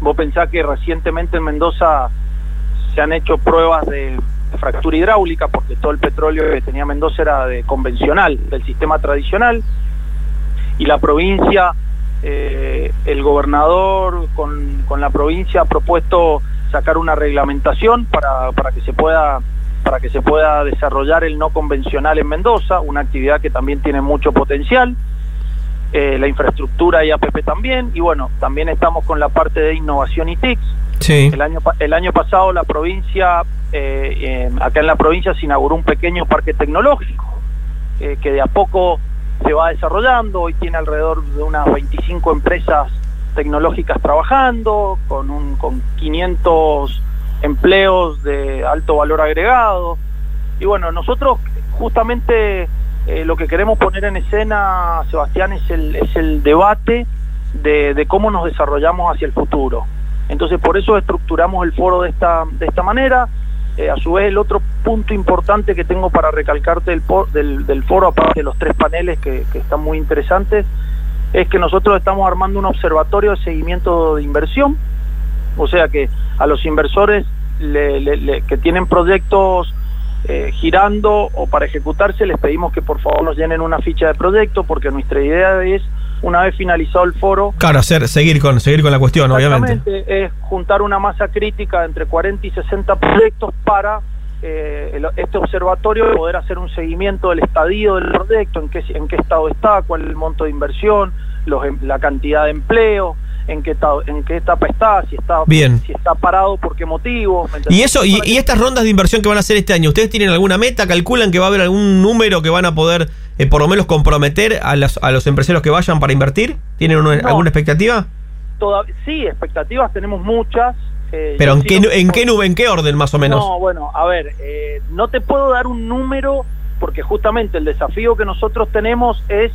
Vos pensás que recientemente en Mendoza se han hecho pruebas de fractura hidráulica, porque todo el petróleo que tenía Mendoza era de convencional, del sistema tradicional, y la provincia, eh, el gobernador con, con la provincia ha propuesto sacar una reglamentación para, para que se pueda para que se pueda desarrollar el no convencional en Mendoza, una actividad que también tiene mucho potencial, eh, la infraestructura y APP también, y bueno, también estamos con la parte de innovación y TICS. Sí. El año, el año pasado la provincia, eh, eh, acá en la provincia se inauguró un pequeño parque tecnológico eh, que de a poco se va desarrollando, hoy tiene alrededor de unas 25 empresas tecnológicas trabajando, con, un, con 500 empleos de alto valor agregado. Y bueno, nosotros justamente eh, lo que queremos poner en escena, Sebastián, es el, es el debate de, de cómo nos desarrollamos hacia el futuro. Entonces, por eso estructuramos el foro de esta, de esta manera. Eh, a su vez, el otro punto importante que tengo para recalcarte del, foro, aparte de los tres paneles que, están muy interesantes, es que nosotros estamos armando un observatorio de seguimiento de inversión. O sea que a los inversores que tienen proyectos eh, girando o para ejecutarse, les pedimos que por favor nos llenen una ficha de proyecto, porque nuestra idea es una vez finalizado el foro. Claro, hacer, seguir con, seguir con la cuestión, obviamente. Es juntar una masa crítica entre 40 y 60 proyectos para eh, el, este observatorio poder hacer un seguimiento del estadio del proyecto, en qué, en qué estado está, cuál es el monto de inversión, los, em, la cantidad de empleo, en qué, en qué etapa está, si está, Bien. si está parado, por qué motivo. ¿Y eso y, y, estas rondas de inversión que van a hacer este año, ustedes tienen alguna meta? ¿Calculan que va a haber algún número que van a poder eh, por lo menos comprometer a, las, a los empresarios que vayan para invertir? ¿Tienen una, no, alguna expectativa? Toda, sí, expectativas tenemos muchas. Eh, Pero ¿en qué, en, qué, ¿en qué orden más o menos? No, bueno, a ver, eh, no te puedo dar un número porque justamente el desafío que nosotros tenemos es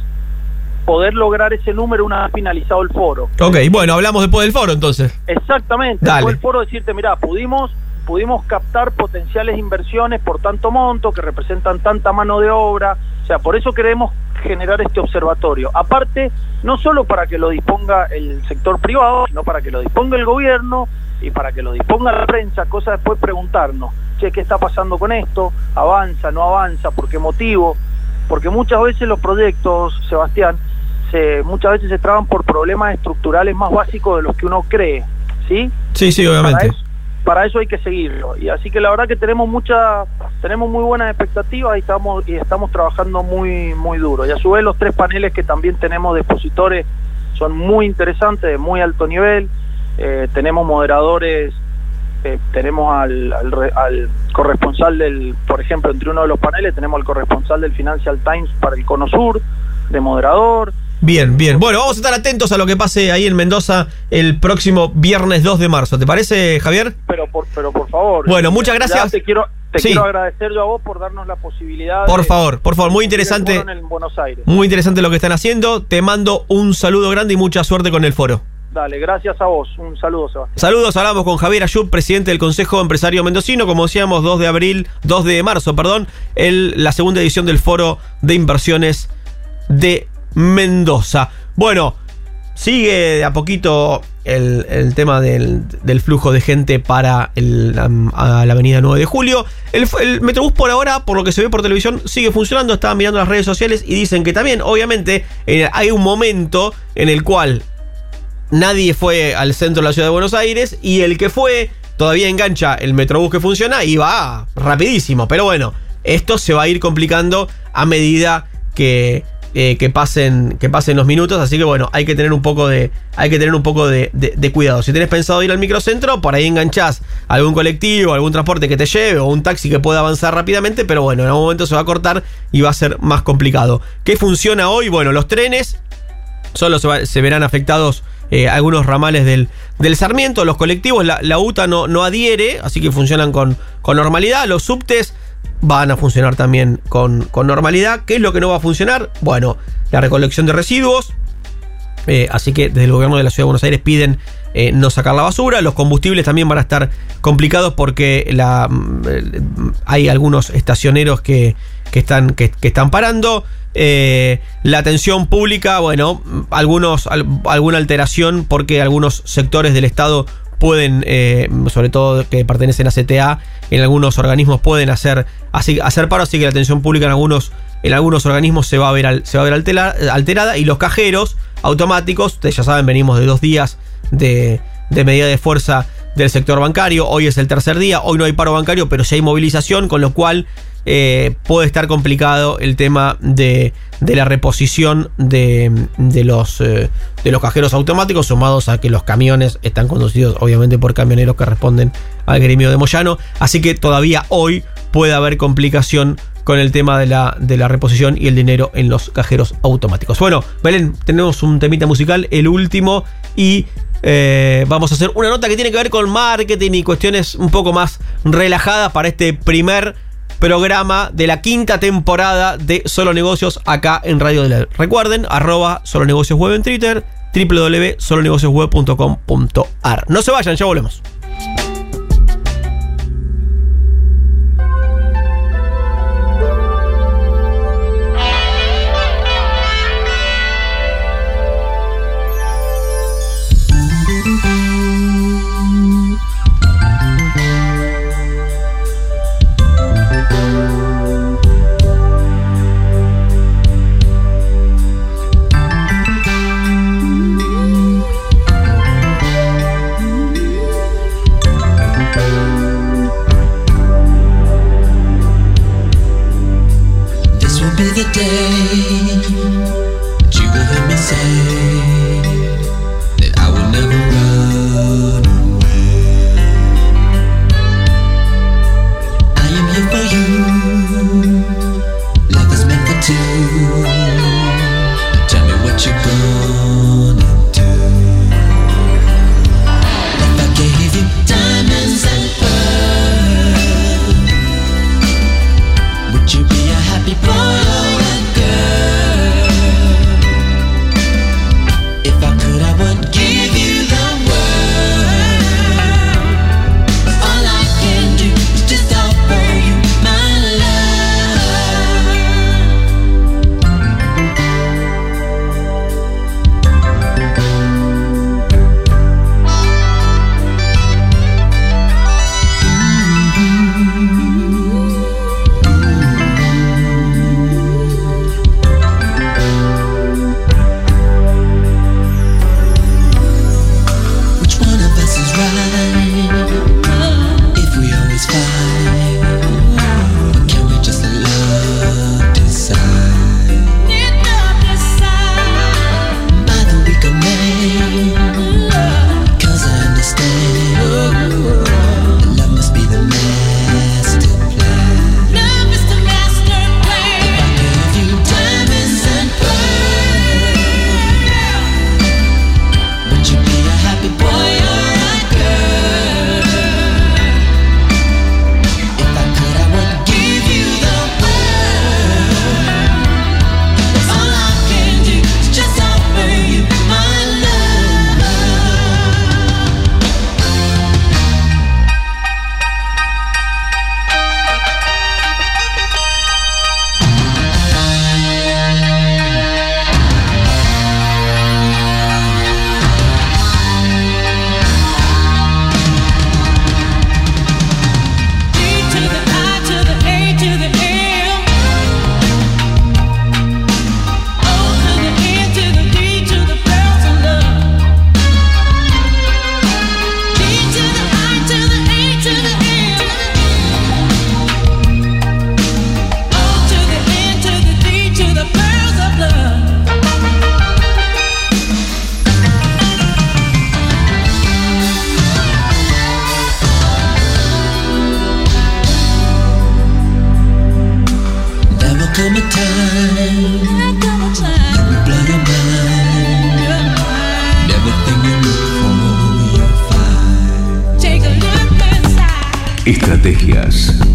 poder lograr ese número una vez finalizado el foro. Ok, bueno, hablamos después del foro entonces. Exactamente, Dale. después del foro decirte, mira, pudimos pudimos captar potenciales inversiones por tanto monto que representan tanta mano de obra, o sea, por eso queremos generar este observatorio. Aparte, no solo para que lo disponga el sector privado, sino para que lo disponga el gobierno y para que lo disponga la prensa, cosa después preguntarnos, che, ¿qué está pasando con esto? ¿Avanza, no avanza? ¿Por qué motivo? Porque muchas veces los proyectos, Sebastián, se, muchas veces se traban por problemas estructurales más básicos de los que uno cree, ¿sí? Sí, sí, obviamente. Para eso, para eso hay que seguirlo. Y así que la verdad que tenemos mucha, tenemos muy buenas expectativas y estamos, y estamos trabajando muy, muy duro. Y a su vez los tres paneles que también tenemos de expositores son muy interesantes, de muy alto nivel. Eh, tenemos moderadores, eh, tenemos al, al, al, corresponsal del, por ejemplo, entre uno de los paneles tenemos al corresponsal del Financial Times para el Cono Sur, de moderador. Bien, bien. Bueno, vamos a estar atentos a lo que pase ahí en Mendoza el próximo viernes 2 de marzo. ¿Te parece, Javier? Pero por, pero por favor. Bueno, muchas gracias. Te quiero, te sí. quiero agradecer yo a vos por darnos la posibilidad. Por de, favor, por favor, muy interesante. En Buenos Aires. Muy interesante lo que están haciendo. Te mando un saludo grande y mucha suerte con el foro. Dale, gracias a vos. Un saludo, Sebastián. Saludos, hablamos con Javier Ayub, presidente del Consejo Empresario Mendocino. Como decíamos, 2 de abril, 2 de marzo, perdón, el, la segunda edición del Foro de Inversiones de Mendoza. Bueno, sigue de a poquito el, tema del, flujo de gente para la avenida 9 de julio. El, el, Metrobús por ahora, por lo que se ve por televisión, sigue funcionando. Estaban mirando las redes sociales y dicen que también, obviamente, eh, hay un momento en el cual nadie fue al centro de la ciudad de Buenos Aires y el que fue todavía engancha el Metrobús que funciona y va rapidísimo. Pero bueno, esto se va a ir complicando a medida que eh, que pasen que pasen los minutos así que bueno hay que tener un poco de hay que tener un poco de, cuidado. Si tienes pensado ir al microcentro por ahí enganchás algún colectivo algún transporte que te lleve o un taxi que pueda avanzar rápidamente pero bueno en algún momento se va a cortar y va a ser más complicado. ¿qué funciona hoy? bueno los trenes solo se verán afectados eh, algunos ramales del, del Sarmiento los colectivos la, la UTA no, no adhiere así que funcionan con, con normalidad. Los subtes van a funcionar también con, con, normalidad. ¿Qué es lo que no va a funcionar? Bueno, la recolección de residuos. Eh, así que desde el gobierno de la Ciudad de Buenos Aires piden eh, no sacar la basura. Los combustibles también van a estar complicados porque eh, hay algunos estacioneros que, que, están, que, están parando. Eh, la atención pública, bueno, algunos, al, alguna alteración porque algunos sectores del Estado pueden, eh, sobre todo que pertenecen a CTA, en algunos organismos pueden hacer, así, hacer paro, así que la atención pública en algunos, en algunos organismos se va a ver, se va a ver altera, alterada y los cajeros automáticos, ustedes ya saben, venimos de dos días de, de medida de fuerza del sector bancario, hoy es el tercer día, hoy no hay paro bancario, pero sí hay movilización, con lo cual eh, puede estar complicado el tema de, de la reposición de, de los, eh, de los cajeros automáticos, sumados a que los camiones están conducidos obviamente por camioneros que responden al gremio de Moyano. Así que todavía hoy puede haber complicación con el tema de la, de la reposición y el dinero en los cajeros automáticos. Bueno, Belén, tenemos un temita musical, el último, y eh, vamos a hacer una nota que tiene que ver con marketing y cuestiones un poco más relajadas para este primer programa de la quinta temporada de Solo Negocios acá en Radio del Recuerden, arroba Solo Negocios Web en Twitter, www.solonegociosweb.com.ar. No se vayan, ya volvemos.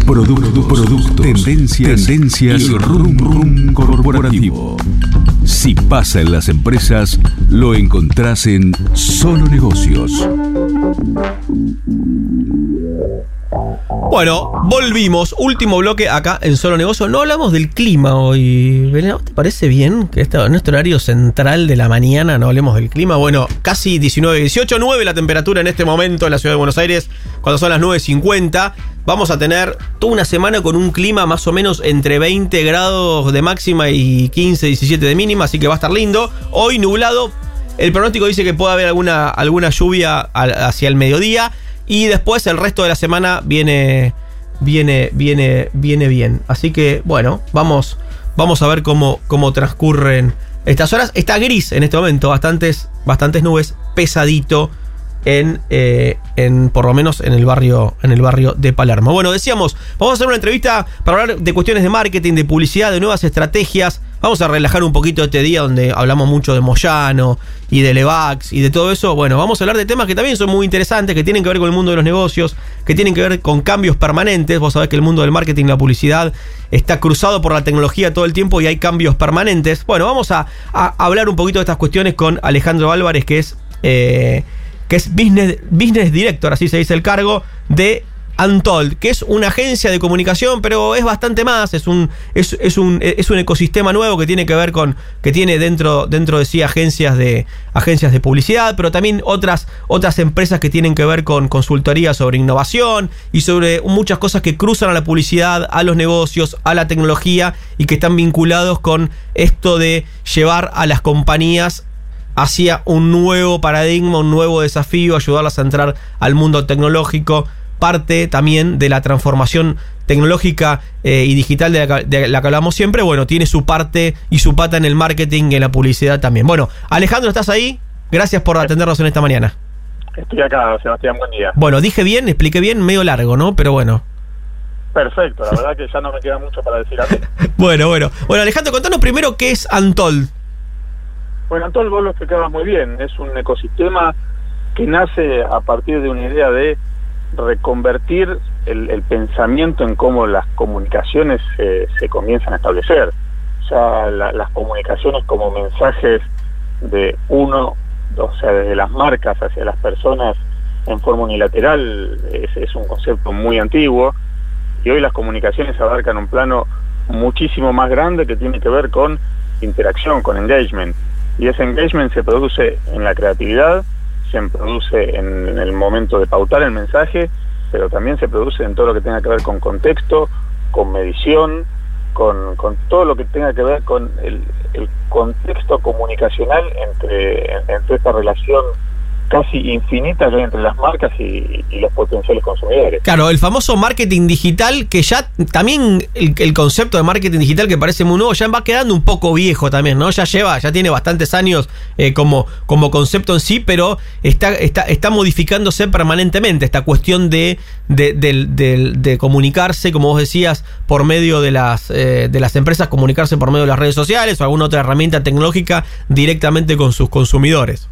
Estrategias, productos, productos, tendencias, tendencias y rum rum corporativo. Si pasa en las empresas, lo encontrás en Solo Negocios. Bueno, volvimos. Último bloque acá en Solo Negocio. No hablamos del clima hoy. ¿te parece bien que este, en nuestro horario central de la mañana no hablemos del clima? Bueno, casi 19, 18, 9 la temperatura en este momento en la ciudad de Buenos Aires, cuando son las 9.50. Vamos a tener toda una semana con un clima más o menos entre 20 grados de máxima y 15, 17 de mínima, así que va a estar lindo. Hoy nublado. El pronóstico dice que puede haber alguna, alguna lluvia hacia el mediodía. Y después el resto de la semana viene, viene, viene, viene bien. Así que, bueno, vamos, vamos a ver cómo, cómo transcurren estas horas. Está gris en este momento, bastantes, bastantes nubes, pesadito. En, eh, en, por lo menos en el barrio en el barrio de Palermo. Bueno, decíamos, vamos a hacer una entrevista para hablar de cuestiones de marketing, de publicidad, de nuevas estrategias vamos a relajar un poquito este día donde hablamos mucho de Moyano y de Levax y de todo eso. Bueno, vamos a hablar de temas que también son muy interesantes, que tienen que ver con el mundo de los negocios, que tienen que ver con cambios permanentes. Vos sabés que el mundo del marketing la publicidad está cruzado por la tecnología todo el tiempo y hay cambios permanentes. Bueno, vamos a, hablar un poquito de estas cuestiones con Alejandro Álvarez, que es, eh, que es business, business Director, así se dice el cargo, de Untold, que es una agencia de comunicación, pero es bastante más, es un, es, un, es un ecosistema nuevo que tiene que ver con, que tiene dentro, dentro de sí agencias de, agencias de publicidad, pero también otras, otras empresas que tienen que ver con consultoría sobre innovación y sobre muchas cosas que cruzan a la publicidad, a los negocios, a la tecnología y que están vinculados con esto de llevar a las compañías hacia un nuevo paradigma, un nuevo desafío, ayudarlas a entrar al mundo tecnológico parte también de la transformación tecnológica eh, y digital de la, que hablamos siempre, bueno, tiene su parte y su pata en el marketing y en la publicidad también. Bueno, Alejandro, ¿estás ahí? Gracias por atendernos en esta mañana. Estoy acá, Sebastián, buen día. Bueno, dije bien, expliqué bien, medio largo, ¿no? Pero bueno. Perfecto, la verdad que ya no me queda mucho para decir a mí. bueno, bueno. Bueno, Alejandro, contanos primero qué es Antol. Bueno, Antol vos lo explicabas muy bien, es un ecosistema que nace a partir de una idea de reconvertir el, pensamiento en cómo las comunicaciones se comienzan a establecer. Ya las comunicaciones como mensajes de uno, o sea, desde las marcas hacia las personas en forma unilateral, es un concepto muy antiguo y hoy las comunicaciones abarcan un plano muchísimo más grande que tiene que ver con interacción, con engagement. Y ese engagement se produce en la creatividad, se produce en, el momento de pautar el mensaje, pero también se produce en todo lo que tenga que ver con contexto, con medición, con, con todo lo que tenga que ver con el, el contexto comunicacional entre, entre esta relación casi infinitas entre las marcas y, los potenciales consumidores. Claro, el famoso marketing digital, que ya también el, concepto de marketing digital que parece muy nuevo, ya va quedando un poco viejo también, ¿no? Ya lleva, ya tiene bastantes años eh, como, como concepto en sí, pero está, está, está modificándose permanentemente esta cuestión de, de, comunicarse, como vos decías, por medio de las, eh, de las empresas, comunicarse por medio de las redes sociales o alguna otra herramienta tecnológica directamente con sus consumidores.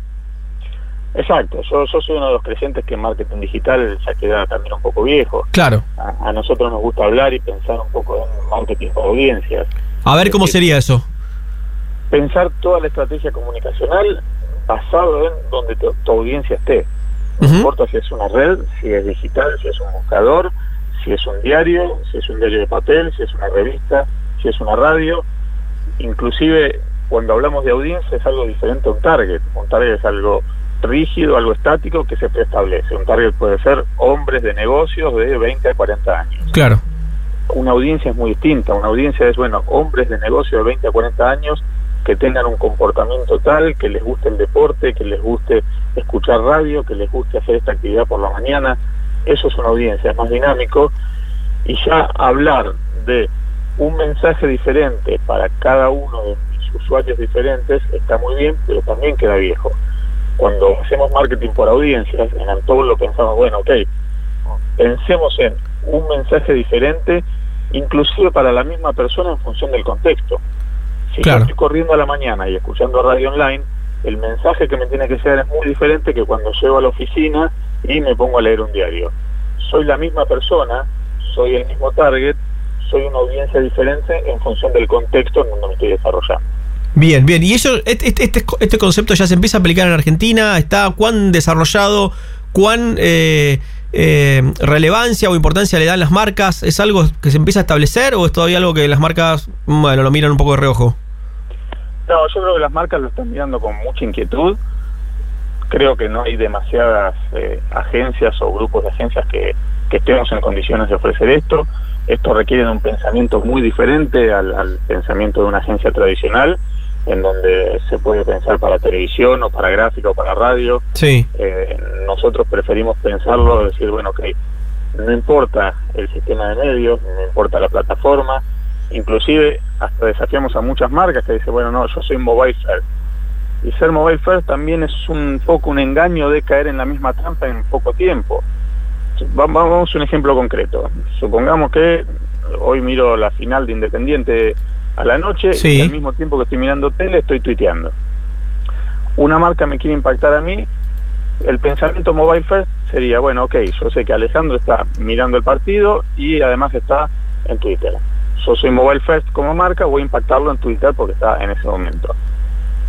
Exacto, yo, soy uno de los creyentes que marketing digital ya queda también un poco viejo. Claro. A, nosotros nos gusta hablar y pensar un poco en marketing por audiencias. A ver cómo sería eso. Pensar toda la estrategia comunicacional basado en donde tu, audiencia esté. No importa si es una red, si es digital, si es un buscador, si es un diario, si es un diario de papel, si es una revista, si es una radio. Inclusive cuando hablamos de audiencia es algo diferente a un target. Un target es algo rígido, algo estático que se preestablece. Un target puede ser hombres de negocios de 20 a 40 años. Claro. Una audiencia es muy distinta. Una audiencia es, bueno, hombres de negocios de 20 a 40 años que tengan un comportamiento tal, que les guste el deporte, que les guste escuchar radio, que les guste hacer esta actividad por la mañana. Eso es una audiencia, es más dinámico. Y ya hablar de un mensaje diferente para cada uno de mis usuarios diferentes está muy bien, pero también queda viejo cuando hacemos marketing por audiencias, en Antol lo pensamos, bueno, ok, pensemos en un mensaje diferente, inclusive para la misma persona en función del contexto. Si yo estoy corriendo a la mañana y escuchando radio online, el mensaje que me tiene que ser es muy diferente que cuando llego a la oficina y me pongo a leer un diario. Soy la misma persona, soy el mismo target, soy una audiencia diferente en función del contexto en donde me estoy desarrollando. Bien, bien. ¿Y eso, este, este, este, concepto ya se empieza a aplicar en Argentina? ¿Está cuán desarrollado? ¿Cuán eh, eh, relevancia o importancia le dan las marcas? ¿Es algo que se empieza a establecer o es todavía algo que las marcas, bueno, lo miran un poco de reojo? No, yo creo que las marcas lo están mirando con mucha inquietud. Creo que no hay demasiadas eh, agencias o grupos de agencias que, que estemos en condiciones de ofrecer esto. Esto requiere de un pensamiento muy diferente al, al pensamiento de una agencia tradicional en donde se puede pensar para televisión o para gráfica o para radio. Sí. Eh, nosotros preferimos pensarlo, decir, bueno, ok, no importa el sistema de medios, no importa la plataforma, inclusive hasta desafiamos a muchas marcas que dicen, bueno, no, yo soy mobile first. Y ser mobile first también es un poco un engaño de caer en la misma trampa en poco tiempo. Vamos a un ejemplo concreto. Supongamos que hoy miro la final de Independiente a la noche Sí. y al mismo tiempo que estoy mirando tele estoy tuiteando. Una marca me quiere impactar a mí, el pensamiento mobile first sería, bueno, ok, yo sé que Alejandro está mirando el partido y además está en Twitter. Yo soy mobile first como marca, voy a impactarlo en Twitter porque está en ese momento.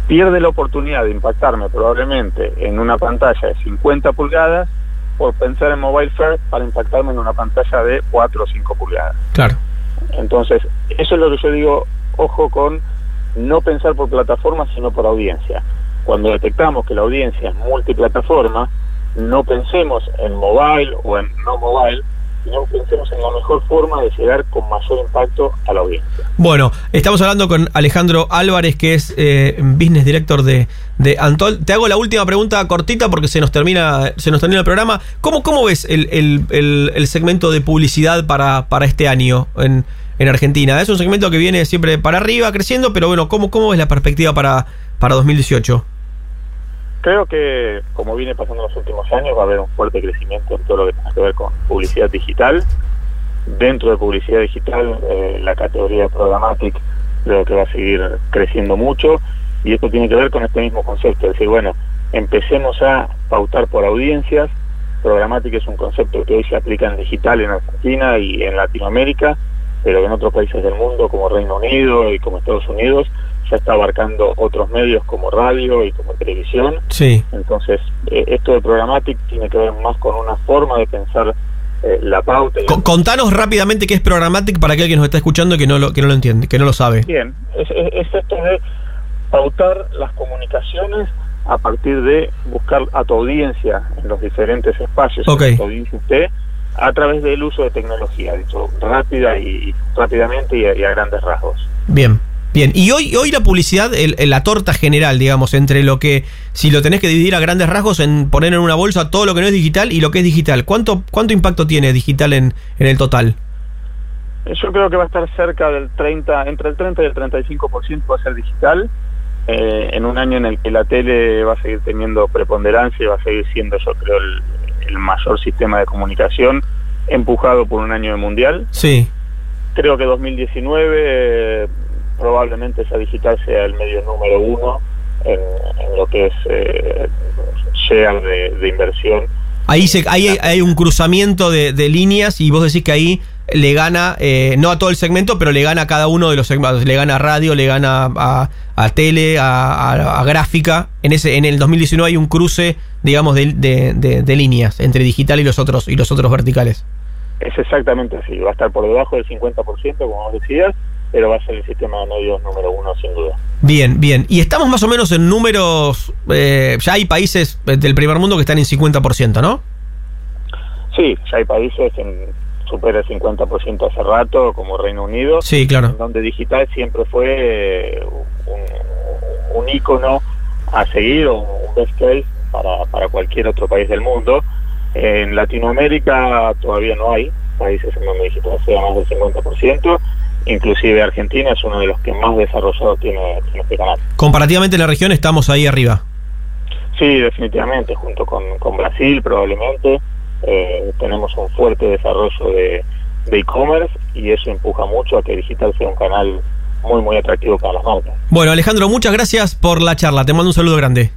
Pierde la oportunidad de impactarme probablemente en una pantalla de 50 pulgadas por pensar en mobile first para impactarme en una pantalla de 4 o 5 pulgadas. Claro. Entonces, eso es lo que yo digo, ojo con no pensar por plataforma, sino por audiencia. Cuando detectamos que la audiencia es multiplataforma, no pensemos en mobile o en no mobile, sino pensemos en la mejor forma de llegar con mayor impacto a la audiencia. Bueno, estamos hablando con Alejandro Álvarez, que es eh, Business Director de, de Antol. Te hago la última pregunta cortita porque se nos termina, se nos termina el programa. ¿Cómo, cómo ves el, el- el- segmento de publicidad para, para este año en, en Argentina? Es un segmento que viene siempre para arriba, creciendo, pero bueno, ¿cómo, cómo ves la perspectiva para, para 2018? Creo que, como viene pasando en los últimos años, va a haber un fuerte crecimiento en todo lo que tenga que ver con publicidad digital. Dentro de publicidad digital, eh, la categoría programmatic creo que va a seguir creciendo mucho y esto tiene que ver con este mismo concepto, es decir, bueno, empecemos a pautar por audiencias. Programmatic es un concepto que hoy se aplica en digital en Argentina y en Latinoamérica, pero que en otros países del mundo, como Reino Unido y como Estados Unidos, ya está abarcando otros medios como radio y como televisión. Sí. Entonces, eh, esto de programmatic tiene que ver más con una forma de pensar eh, la pauta. y la- Co- Contanos rápidamente qué es Programmatic para aquel que nos está escuchando y que no lo, que no lo entiende, que no lo sabe. Bien, es, es- es esto de pautar las comunicaciones a partir de buscar a tu audiencia en los diferentes espacios Ok. que tu audiencia esté a través del uso de tecnología, dicho rápida y, rápidamente y a, y a grandes rasgos. Bien, bien. Y hoy, hoy la publicidad, el- la torta general, digamos, entre lo que, si lo tenés que dividir a grandes rasgos, en poner en una bolsa todo lo que no es digital y lo que es digital, ¿cuánto, cuánto impacto tiene digital en, en el total? Yo creo que va a estar cerca del 30, entre el 30 y el 35% va a ser digital, eh, en un año en el que la tele va a seguir teniendo preponderancia y va a seguir siendo, yo creo, el, el mayor sistema de comunicación, empujado por un año de mundial. Sí, Creo que 2019 eh, probablemente esa digital sea el medio número uno en, en lo que es eh, share de, de inversión. ahí, se, ahí hay, hay un cruzamiento de, de líneas y vos decís que ahí le gana, eh, no a todo el segmento, pero le gana a cada uno de los segmentos. Le gana a radio, le gana a, a tele, a, gráfica. En ese en el 2019 hay un cruce, digamos, de, de- de- de líneas entre digital y los otros y los otros verticales. Es exactamente así, va a estar por debajo del 50%, como vos decías, pero va a ser el sistema de medios número uno sin duda. Bien, bien. Y estamos más o menos en números. eh, ya hay países del primer mundo que están en 50%, ¿no? Sí, ya hay países en supera el 50% hace rato, como Reino Unido, Sí, claro. donde digital siempre fue eh, un, un ícono a seguir o un best case para, para cualquier otro país del mundo. En Latinoamérica todavía no hay países en donde digital sea más del 50%, inclusive Argentina es uno de los que más desarrollados tiene, tiene este canal. Comparativamente en la región estamos ahí arriba. Sí, definitivamente, junto con, con Brasil probablemente, eh, tenemos un fuerte desarrollo de de e-commerce y eso empuja mucho a que digital sea un canal muy, muy atractivo para las marcas. Bueno, Alejandro, muchas gracias por la charla. Te mando un saludo grande.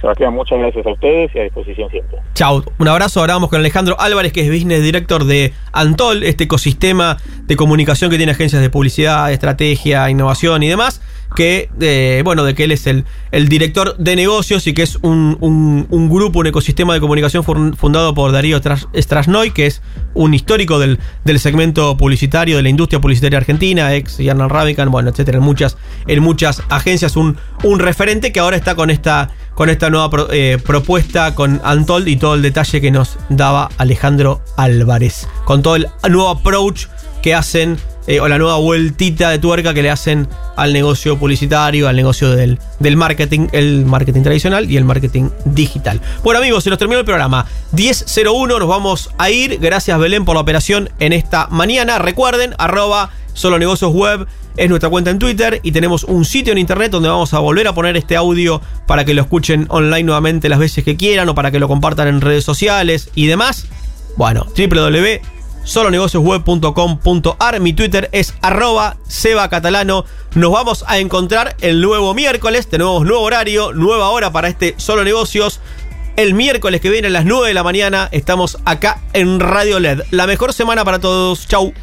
Sebastián, muchas gracias a ustedes y a disposición siempre. Chao, un abrazo. Ahora vamos con Alejandro Álvarez, que es Business Director de Antol, este ecosistema de comunicación que tiene agencias de publicidad, estrategia, innovación y demás. Que, eh, bueno, de que él es el, el director de negocios y que es un, un- grupo, un ecosistema de comunicación fun- fundado por Darío Stras- Strasnoy, que es un histórico del, del segmento publicitario, de la industria publicitaria argentina, ex Yarnan Ravikan, bueno, etcétera, en muchas, en muchas agencias, un, un referente que ahora está con esta, con esta nueva eh, propuesta con Antol y todo el detalle que nos daba Alejandro Álvarez. Con todo el nuevo approach que hacen, eh, o la nueva vueltita de tuerca que le hacen al negocio publicitario, al negocio del, del marketing, el marketing tradicional y el marketing digital. Bueno amigos, se nos terminó el programa. 10.01, nos vamos a ir. Gracias Belén por la operación en esta mañana. Recuerden, arroba solo negocios web es nuestra cuenta en Twitter y tenemos un sitio en internet donde vamos a volver a poner este audio para que lo escuchen online nuevamente las veces que quieran o para que lo compartan en redes sociales y demás. Bueno, solonegociosweb.com.ar. Mi Twitter es arroba sebacatalano. Nos vamos a encontrar el nuevo miércoles. Tenemos nuevo horario, nueva hora para este Solo Negocios. El miércoles que viene a las 9 de la mañana estamos acá en Radio LED. La mejor semana para todos. Chau.